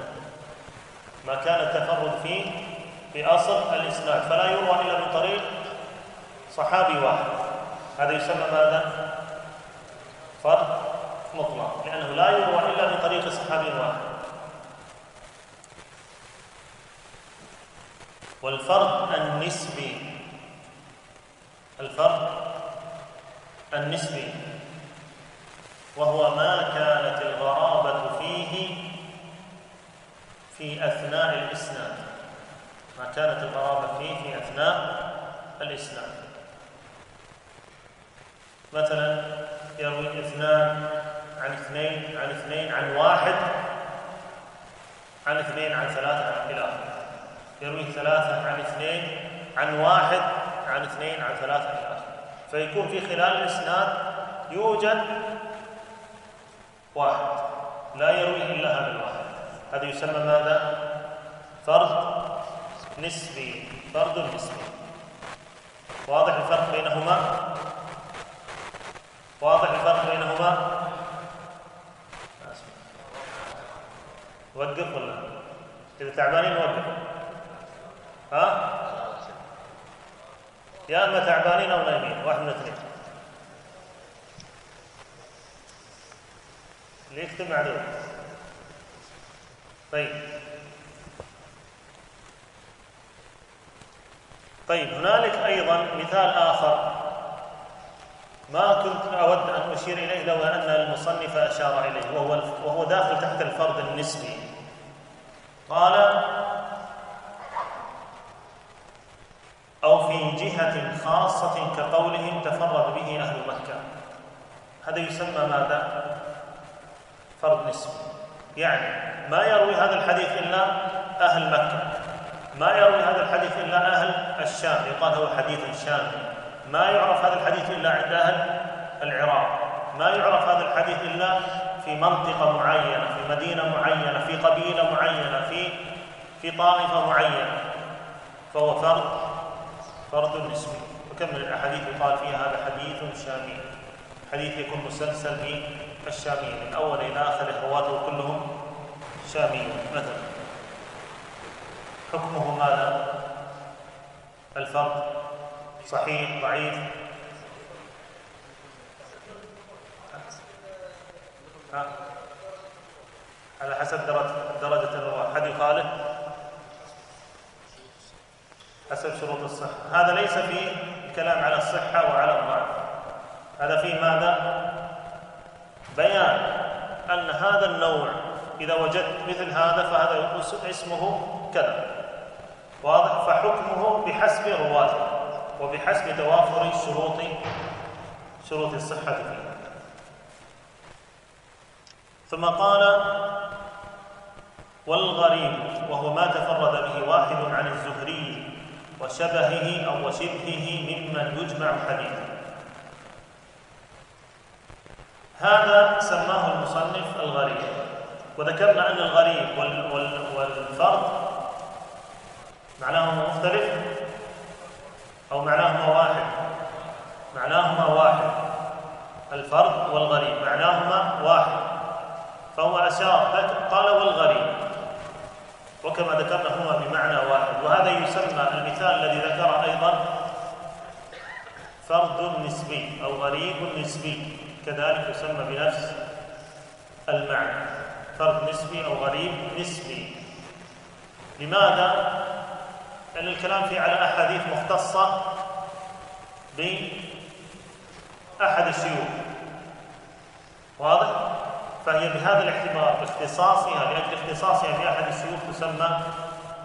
ما كان التفرد فيه في أصل الإسناد فلا يروى إلا من طريق صحابي واحد هذا يسمى ماذا؟ فرد مطلق لأنه لا يروى إلا من طريق صحابي واحد والفرد النسبي. الفرد النسبي. وهو ما كانت الغرابة فيه في أثناء الإسناد ما كانت الغرابة فيه في أثناء الإسناد مثلا يروي اثنان عن اثنين عن اثنين عن واحد عن اثنين عن ثلاثة إلى آخره يروي ثلاثة عن اثنين عن واحد عن اثنين عن ثلاثة إلى آخره فيكون في خلال الإسناد يوجد واحد. لا يرويه إلا هذا الواحد. هذا يسمى ماذا؟ فرد نسبي. فرد نسبي. واضح الفرق بينهما؟ واضح الفرق بينهما؟ وقف ولا؟ إذا تعبانين وقف. ها؟ يا اما تعبانين أو نايمين واحد من الاثنين. اللي يكتب معذور طيب. طيب هنالك أيضا مثال آخر. ما كنت أود أن أشير إليه لو أن المصنف أشار إليه وهو وهو داخل تحت الفرد النسبي. قال أو في جهة خاصة كقولهم تفرد به أهل مكة. هذا يسمى ماذا؟ فرد نسبي. يعني ما يروي هذا الحديث إلا أهل مكة. ما يروي هذا الحديث إلا أهل الشام. يقال هو حديث شامي ما يعرف هذا الحديث إلا عند أهل العراق. ما يعرف هذا الحديث إلا في منطقة معينة في مدينة معينة في قبيلة معينة في في طائفة معينة. فهو فرد فرد نسبي وكم من الأحاديث يقال فيها هذا حديث شامي. حديث يكون مسلسل بالشامي من أول إلى آخر رواته كلهم شاميون مثلا حكمه ماذا؟ الفرد صحيح ضعيف. على حسب درجة الرواة. حد يخالف حسب شروط الصحة. هذا ليس في الكلام على الصحة وعلى الضعف. هذا في ماذا؟ بيان أن هذا النوع إذا وجدت مثل هذا فهذا اسمه كذا. واضح؟ فحكمه بحسب رواته وبحسب توافر شروط شروط الصحة فيه. ثم قال والغريب وهو ما تفرد به واحد عن الزهري وشبهه أو وشبهه ممن يجمع حديثه هذا سماه المصنف الغريب. وذكرنا أن الغريب والفرد معناهما مختلف أو معناهما واحد. معناهما واحد. الفرد والغريب معناهما واحد. فهو أشار قال والغريب. وكما ذكرنا هما بمعنى واحد. وهذا يسمى المثال الذي ذكره أيضا فرد نسبي أو غريب نسبي. كذلك يسمى بنفس المعنى. فرد نسبي أو غريب نسبي. لماذا؟ لأن الكلام فيه على أحاديث مختصة بأحد الشيوخ. واضح؟ فهي بهذا الاعتبار باختصاصها لأجل اختصاصها بأحد الشيوخ تسمى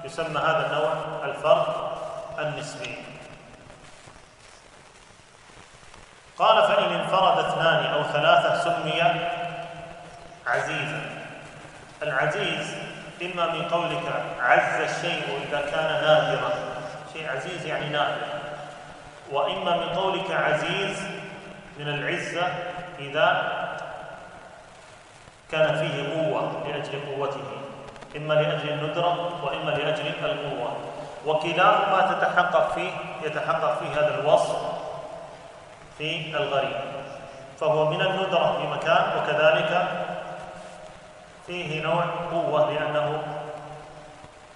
يسمى هذا النوع الفرد النسبي. قال فإن انفرد اثنان أو ثلاثة سمي عزيزا. العزيز إما من قولك عز الشيء إذا كان نادرا. شيء عزيز يعني نادر. وإما من قولك عزيز من العزة إذا كان فيه قوة لأجل قوته إما لأجل الندرة وإما لأجل القوة. وكلاهما تتحقق فيه يتحقق فيه هذا الوصف في الغريب. فهو من الندرة في مكان وكذلك فيه نوع قوة لأنه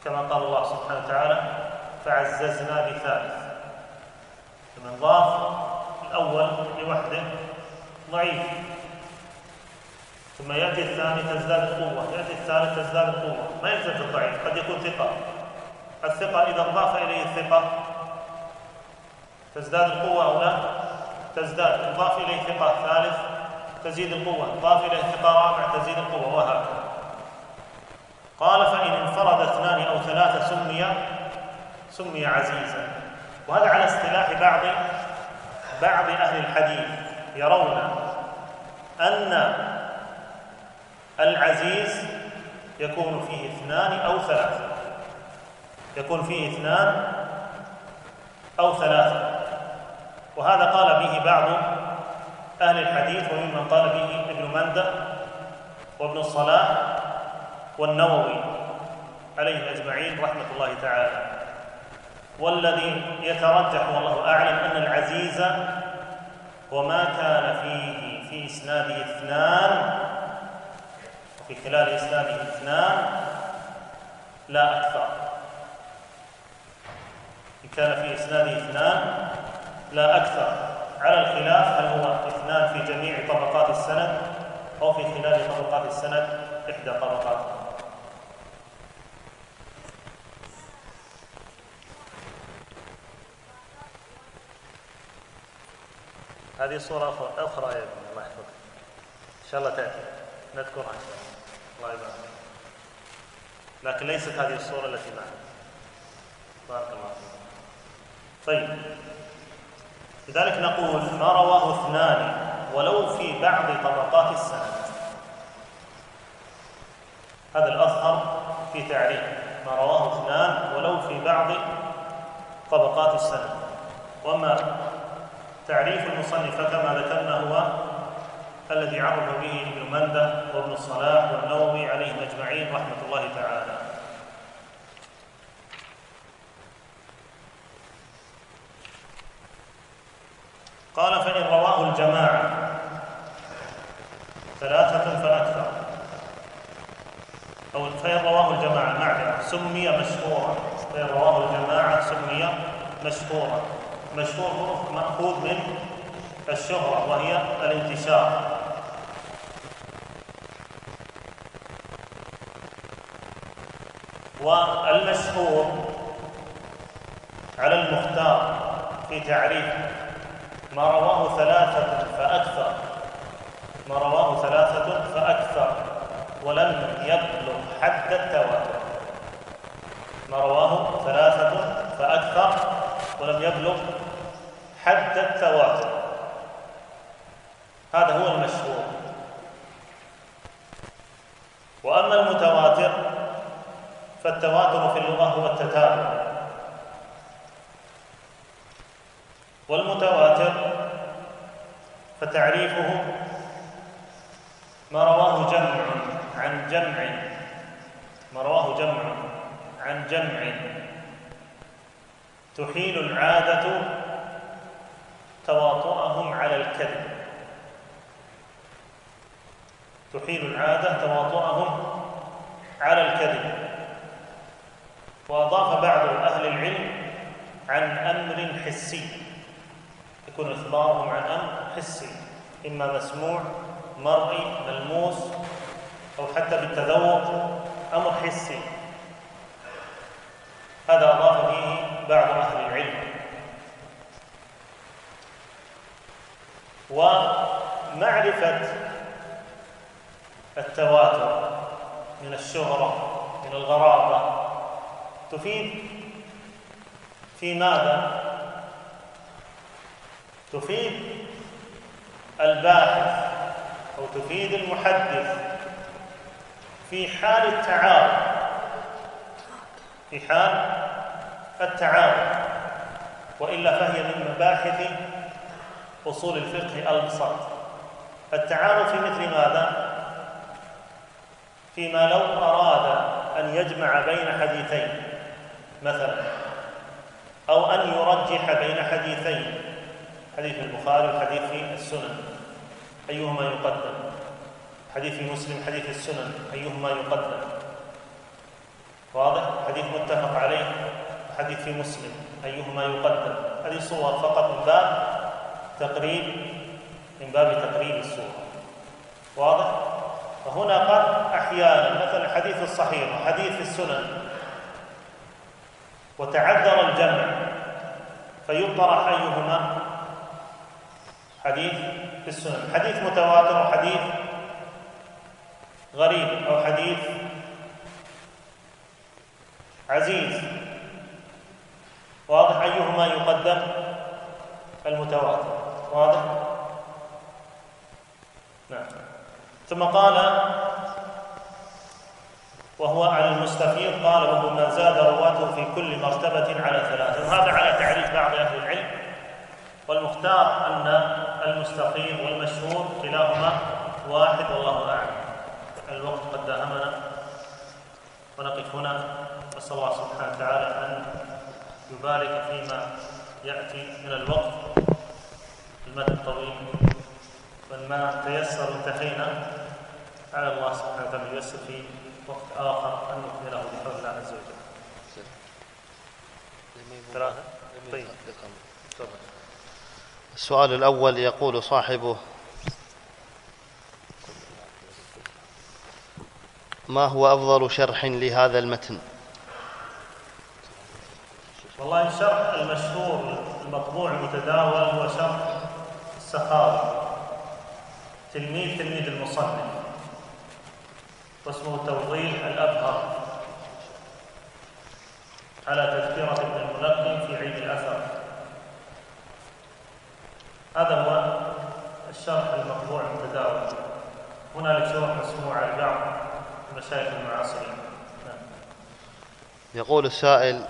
كما قال الله سبحانه وتعالى فعززنا بثالث فمن ضاف الأول لوحده ضعيف. ثم يأتي الثاني تزداد القوة يأتي الثالث تزداد القوة. ما يلزم في الضعيف قد يكون ثقة. الثقة إذا انضاف إليه الثقة تزداد القوة أو لا؟ تزداد. انضاف إليه ثقة ثالث تزيد القوة. انضاف إليه ثقة رابع تزيد القوة. وهكذا. قال فإن انفرد اثنان أو ثلاثة سمي سمي عزيزا. وهذا على اصطلاح بعض بعض أهل الحديث يرون أن العزيز يكون فيه اثنان أو ثلاثة. يكون فيه اثنان أو ثلاثة. وهذا قال به بعض أهل الحديث وممن قال به ابن مندى وابن الصلاح والنووي عليهم أجمعين رحمة الله تعالى. والذي يترجح والله أعلم أن العزيز وما كان فيه في إسناده اثنان في خلال إسناده اثنان لا أكثر. إن كان في إسناده اثنان لا أكثر. على الخلاف هل هو اثنان في جميع طبقات السند أو في خلال طبقات السند إحدى طبقات؟ هذه صورة أخرى يا ابن الله يحفظك. إن شاء الله تأتي. نذكرها إن شاء الله. لكن ليست هذه الصورة التي معنا. بارك الله طيب. لذلك نقول ما رواه اثنان ولو في بعض طبقات السند. هذا الأظهر في تعريف ما رواه اثنان ولو في بعض طبقات السند. وما تعريف المصنف كما ذكرنا هو الذي عرف به ابن مندة وابن الصلاح والنووي عليهم أجمعين رحمة الله تعالى. قال فإن رواه الجماعة ثلاثة فأكثر. أو فإن رواه الجماعة معذرة سمي مشهورا. فإن رواه الجماعة سمي مشهورا. مشهور مأخوذ من الشهرة وهي الانتشار. والمشهور على المختار في تعريف ما رواه ثلاثة فأكثر. ما رواه ثلاثة فأكثر. ولم يبلغ حد التواتر. ما رواه ثلاثة فأكثر. ولم يبلغ حد التواتر. هذا هو فالتواتر في اللغة هو التتابع. والمتواتر فتعريفه ما رواه جمع عن جمع ما رواه جمع عن جمع. تحيل العادة تواطؤهم على الكذب. تحيل العادة تواطؤهم على الكذب. وأضاف بعض أهل العلم عن أمر حسي. يكون إخبارهم عن أمر حسي إما مسموع مرئي ملموس أو حتى بالتذوق أمر حسي. هذا أضاف فيه بعض أهل العلم. ومعرفة التواتر من الشهرة من الغرابة تفيد في ماذا؟ تفيد الباحث أو تفيد المحدث في حال التعارض في حال التعارض وإلا فهي من مباحث أصول الفقه البسط التعارض في مثل ماذا؟ فيما لو أراد أن يجمع بين حديثين مثلا أو أن يرجح بين حديثين حديث البخاري وحديث السنن. أيهما يقدم؟ حديث مسلم حديث السنن أيهما يقدم؟ واضح؟ حديث متفق عليه وحديث في مسلم أيهما يقدم؟ هذه صور فقط من باب تقريب من باب تقريب الصورة. واضح؟ فهنا قد أحيانا مثلا حديث الصحيح وحديث السنن. وتعذر الجمع. فيطرح أيهما؟ حديث في السنن. حديث متواتر وحديث غريب أو حديث عزيز. واضح أيهما يقدم؟ المتواتر. واضح؟ نعم. ثم قال وهو على المستفيض قال وهو من زاد رواته في كل مرتبة على ثلاثة وهذا على تعريف بعض أهل العلم. والمختار أن المستقيم والمشهور كلاهما واحد والله أعلم. الوقت قد داهمنا. ونقف هنا. نسأل الله سبحانه وتعالى أن يبارك فيما يأتي من الوقت. المدى الطويل. وما تيسر انتهينا على الله سبحانه وتعالى ييسر في وقت آخر أن نكمله بحول الله عز وجل. ثلاثة طيب. السؤال الأول يقول صاحبه ما هو أفضل شرح لهذا المتن؟ والله الشرح المشهور المطبوع المتداول هو شرح السخاوي تلميذ تلميذ المصنف. واسمه توضيح الأبهر. على تذكرة ابن الملقن في عيد الأثر. هذا هو الشرح المطبوع المتداول هنالك شروح مسموعة لبعض المشايخ المعاصرين. نعم. يقول السائل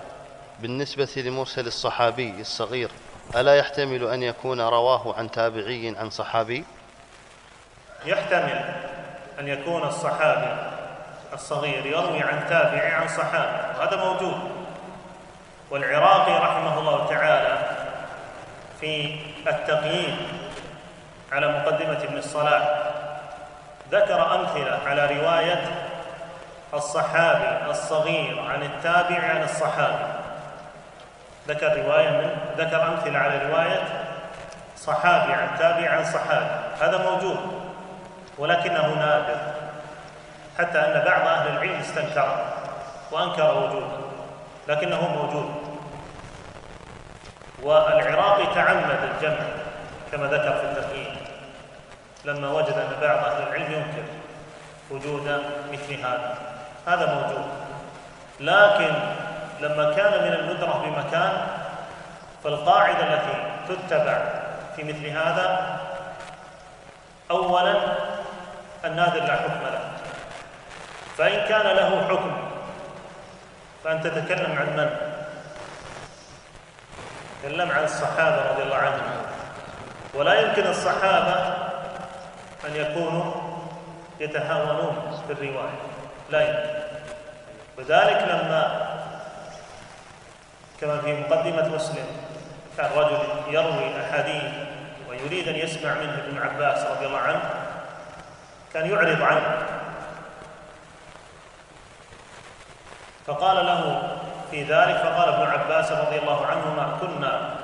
بالنسبة لمرسل الصحابي الصغير ألا يحتمل أن يكون رواه عن تابعي عن صحابي؟ يحتمل. أن يكون الصحابي الصغير يروي عن تابع عن صحابي وهذا موجود. والعراقي رحمه الله تعالى في التقييم على مقدمة ابن الصلاح ذكر أمثلة على رواية الصحابي الصغير عن التابع عن الصحابي. ذكر رواية من ذكر أمثلة على رواية صحابي عن تابع عن صحابي. هذا موجود. ولكنه نادر حتى أن بعض أهل العلم استنكره وأنكر وجوده لكنه موجود. والعراقي تعمد الجمع كما ذكر في التقييم لما وجد أن بعض أهل العلم ينكر وجود مثل هذا. هذا موجود. لكن لما كان من الندرة بمكان فالقاعدة التي تتبع في مثل هذا أولا النادر لا حكم له. فإن كان له حكم فأنت تتكلم عن من؟ تكلم عن الصحابة رضي الله عنهم. ولا يمكن الصحابة أن يكونوا يتهاونون في الرواية. لا يمكن. وذلك لما كما في مقدمة مسلم كان رجل يروي أحاديث ويريد أن يسمع منه ابن عباس رضي الله عنه كان يعرض عنه. فقال له في ذلك؟ فقال ابن عباس رضي الله عنهما كنا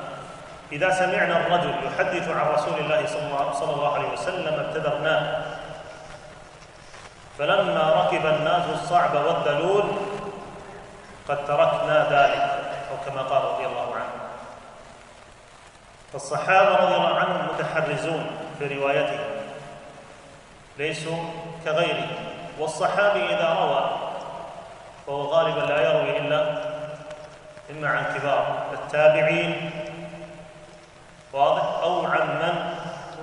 إذا سمعنا الرجل يحدث عن رسول الله صلى الله عليه وسلم ابتدرناه. فلما ركب الناس الصعب والذلول قد تركنا ذلك. أو كما قال رضي الله عنه. فالصحابة رضي الله عنهم متحرزون في روايتهم ليسوا كغيره والصحابي إذا روى فهو غالبا لا يروي إلا إما عن كبار التابعين واضح أو عن من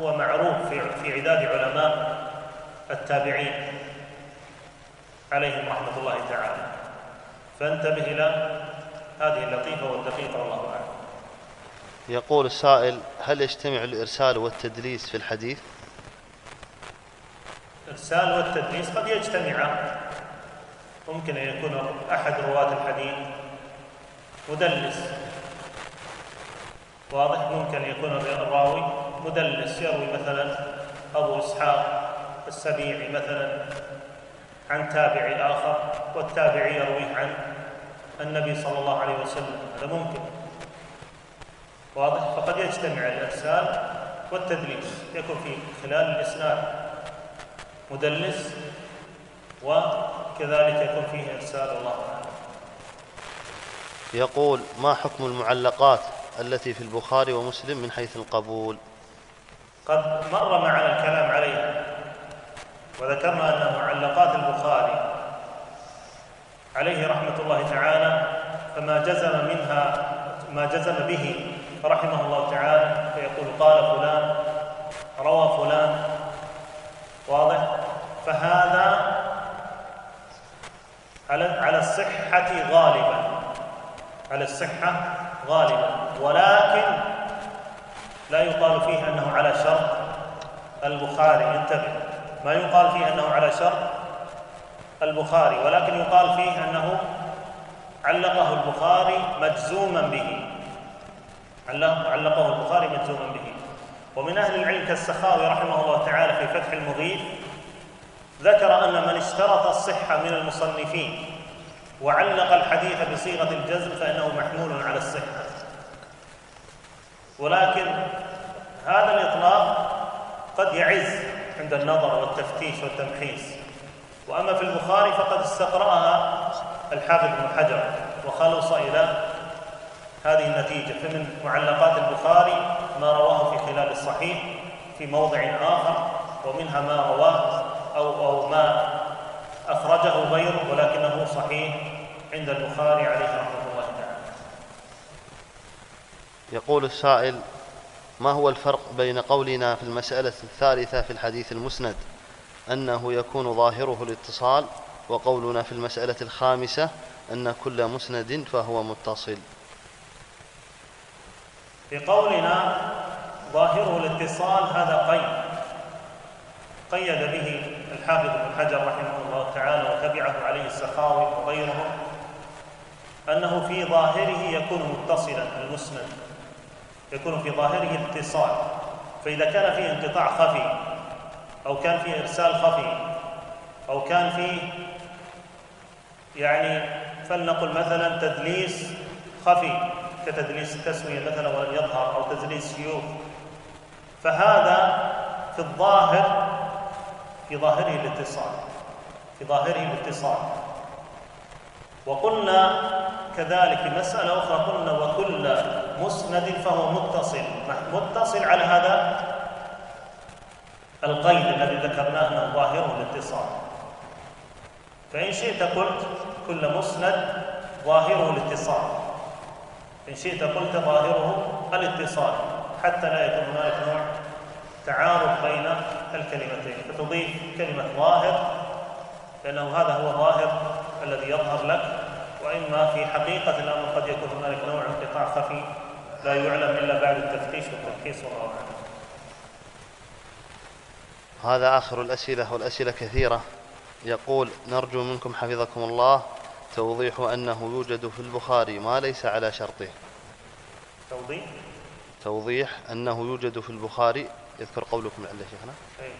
هو معروف في في عداد علماء التابعين عليهم رحمة الله تعالى. فانتبه إلى هذه اللطيفة والدقيقة والله أعلم. يقول السائل هل يجتمع الإرسال والتدليس في الحديث؟ الإرسال والتدليس قد يجتمعان ممكن أن يكون أحد رواة الحديث مدلس. واضح؟ ممكن يكون الراوي مدلس يروي مثلا أبو إسحاق السبيعي مثلا عن تابعي آخر والتابعي يرويه عن النبي صلى الله عليه وسلم. هذا ممكن. واضح؟ فقد يجتمع الإرسال والتدليس يكون في خلال الإسناد. مدلس وكذلك يكون فيه إرسال الله تعالى. يقول ما حكم المعلقات التي في البخاري ومسلم من حيث القبول؟ قد مر معنا الكلام عليها. وذكرنا أن معلقات البخاري عليه رحمة الله تعالى فما جزم منها ما جزم به رحمه الله تعالى فيقول قال فلان روى فلان واضح؟ فهذا على على الصحة غالبا. على الصحة غالبا. ولكن لا يقال فيه أنه على شرط البخاري. انتبه. ما يقال فيه أنه على شرط البخاري. ولكن يقال فيه أنه علقه البخاري مجزوما به. علقه البخاري مجزوما به. ومن أهل العلم كالسخاوي رحمه الله تعالى في فتح المغيث ذكر أن من اشترط الصحة من المصنفين وعلق الحديث بصيغة الجزم فإنه محمول على الصحة. ولكن هذا الإطلاق قد يعز عند النظر والتفتيش والتمحيص. وأما في البخاري فقد استقرأها الحافظ بن حجر وخلص إلى هذه النتيجة. فمن معلقات البخاري ما رواه في خلال الصحيح في موضع آخر ومنها ما رواه أو, أو ما أخرجه غيره ولكنه صحيح عند البخاري عليه رحمة الله تعالى. يقول السائل ما هو الفرق بين قولنا في المسألة الثالثة في الحديث المسند؟ أنه يكون ظاهره الاتصال وقولنا في المسألة الخامسة أن كل مسند فهو متصل. في قولنا ظاهره الاتصال هذا قيد. قيد به الحافظ ابن حجر رحمه الله تعالى وتبعه عليه السخاوي وغيره أنه في ظاهره يكون متصلا المسند يكون في ظاهره الاتصال. فإذا كان فيه انقطاع خفي أو كان فيه إرسال خفي أو كان فيه يعني فلنقل مثلا تدليس خفي كتدليس التسوية مثلا ولم يظهر أو تدليس شيوخ فهذا في الظاهر في ظاهره الاتصال في ظاهره الاتصال. وقلنا كذلك مسألة أخرى قلنا وكل مسند فهو متصل. متصل على هذا القيد الذي ذكرناه أنه ظاهره الاتصال. فإن شئت قلت كل مسند ظاهره الاتصال. إن شئت قلت ظاهره الاتصال حتى لا يكون هناك نوع تعارض بين الكلمتين. فتضيف كلمة ظاهر لأنه هذا هو الظاهر الذي يظهر لك وإما في حقيقة الأمر قد يكون هنالك نوع انقطاع خفي لا يعلم إلا بعد التفتيش والتركيز والله هذا آخر الأسئلة والأسئلة كثيرة. يقول نرجو منكم حفظكم الله. توضيح أنه يوجد في البخاري ما ليس على شرطه. توضيح؟ توضيح أنه يوجد في البخاري يذكر قولكم عند شيخنا. أي.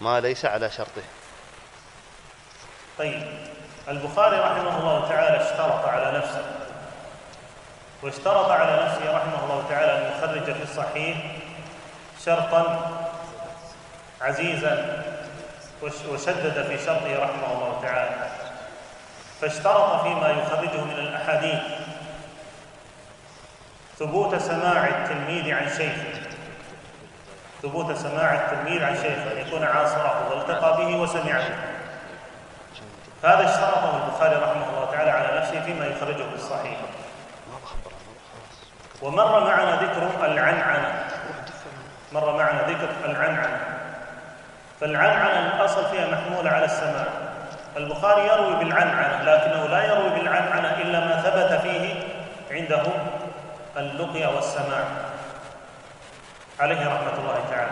ما ليس على شرطه. طيب. البخاري رحمه الله تعالى اشترط على نفسه. واشترط على نفسه رحمه الله تعالى أن يخرج في الصحيح شرطا عزيزا وش- وشدد في شرطه رحمه الله تعالى. فاشترط فيما يخرجه من الأحاديث ثبوت سماع التلميذ عن شيخه. ثبوت سماع التلميذ عن شيخه أن يكون عاصره والتقى به وسمعه هذا اشترطه البخاري رحمه الله تعالى على نفسه فيما يخرجه في الصحيح. ومر معنا ذكر العنعنة. مر معنا ذكر العنعنة. فالعنعنة الأصل فيها محمولة على السماع. البخاري يروي بالعنعنة لكنه لا يروي بالعنعنة إلا ما ثبت فيه عنده اللقيا والسماع عليه رحمة الله تعالى.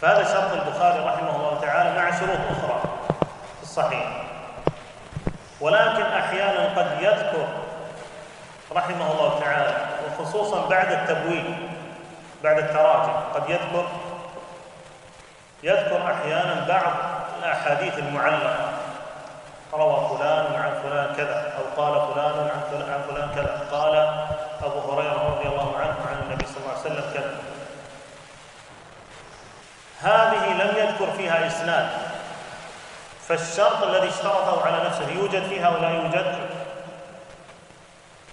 فهذا شرط البخاري رحمه الله تعالى مع شروط أخرى في الصحيح. ولكن أحيانا قد يذكر رحمه الله تعالى وخصوصا بعد التبويب بعد التراجم قد يذكر يذكر أحيانا بعض الأحاديث المعلقة. روى فلان عن فلان كذا أو قال فلان عن فلان, عن فلان كذا. قال أبو هريرة رضي الله عنه عن النبي صلى الله عليه وسلم كذا. هذه لم يذكر فيها إسناد. فالشرط الذي اشترطه على نفسه يوجد فيها ولا يوجد؟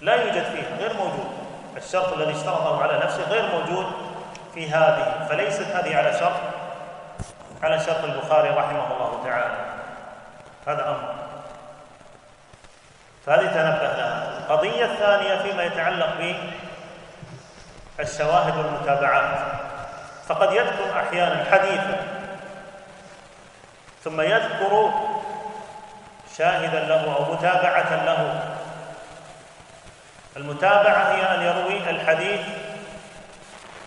لا يوجد فيها غير موجود. الشرط الذي اشترطه على نفسه غير موجود في هذه. فليست هذه على شرط. على شرط البخاري رحمه الله تعالى. هذا أمر. فهذه تنبه لها القضية الثانية فيما يتعلق بالشواهد والمتابعات. فقد يذكر أحيانا حديثا. ثم يذكر شاهدا له أو متابعة له. المتابعة هي أن يروي الحديث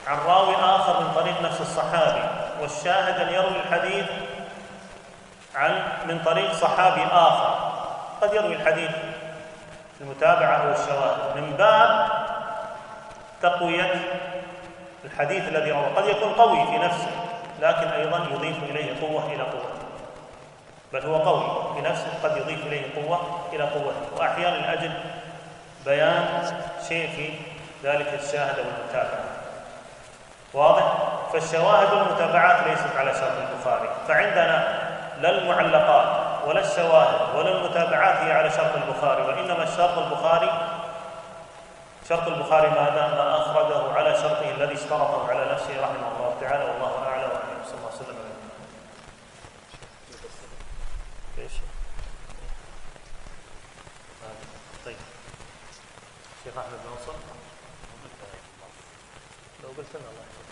عن راوي آخر من طريق نفس الصحابي. والشاهد أن يروي الحديث عن من طريق صحابي آخر. قد يروي الحديث المتابعة أو الشواهد. من باب تقوية الحديث الذي روى قد يكون قوي في نفسه لكن أيضا يضيف إليه قوة إلى قوته بل هو قوي في نفسه قد يضيف إليه قوة إلى قوته وأحيانا لأجل بيان شيء في ذلك الشاهد والمتابعة. واضح؟ فالشواهد والمتابعات ليست على شرط البخاري فعندنا لا المعلقات ولا الشواهد ولا المتابعات هي على شرط البخاري وإنما الشرط البخاري شرط البخاري ماذا؟ ما أخرجه على شرطه الذي اشترطه على نفسه رحمه الله تعالى والله أعلم وأعلم صلى الله عليه وسلم إيش؟ طيب شيخ أحمد نصر لو قلت الله يحفظك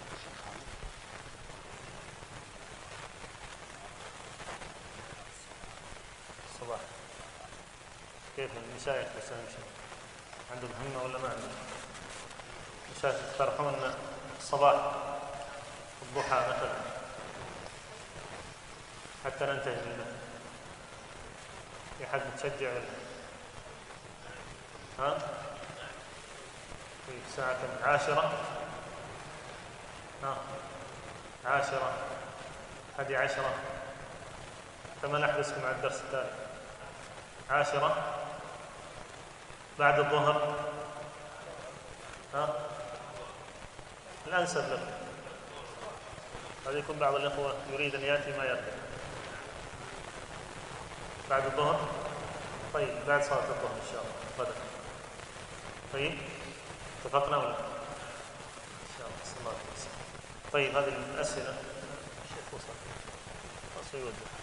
الصباح كيف المشايخ بس نمشي عندهم همة ولا ما عندهم؟ المشايخ يقترحون الصباح الضحى مثلا. حتى ننتهي منه في حد متشجع ولا؟ ها؟ في الساعة كم؟ عاشرة. ها؟ عاشرة. حدي عشرة. ثم نحبسكم على الدرس التالي. عاشرة. بعد الظهر. ها؟ الأنسب لكم هذا يكون بعض الإخوة يريد أن يأتي ما يأتي. بعد الظهر. طيب بعد صلاة الظهر إن شاء الله. غدا طيب اتفقنا ولا؟ إن شاء الله. صلى الله عليه وسلم. طيب هذه الأسئلة. الشيخ وصل. وصل يوجه.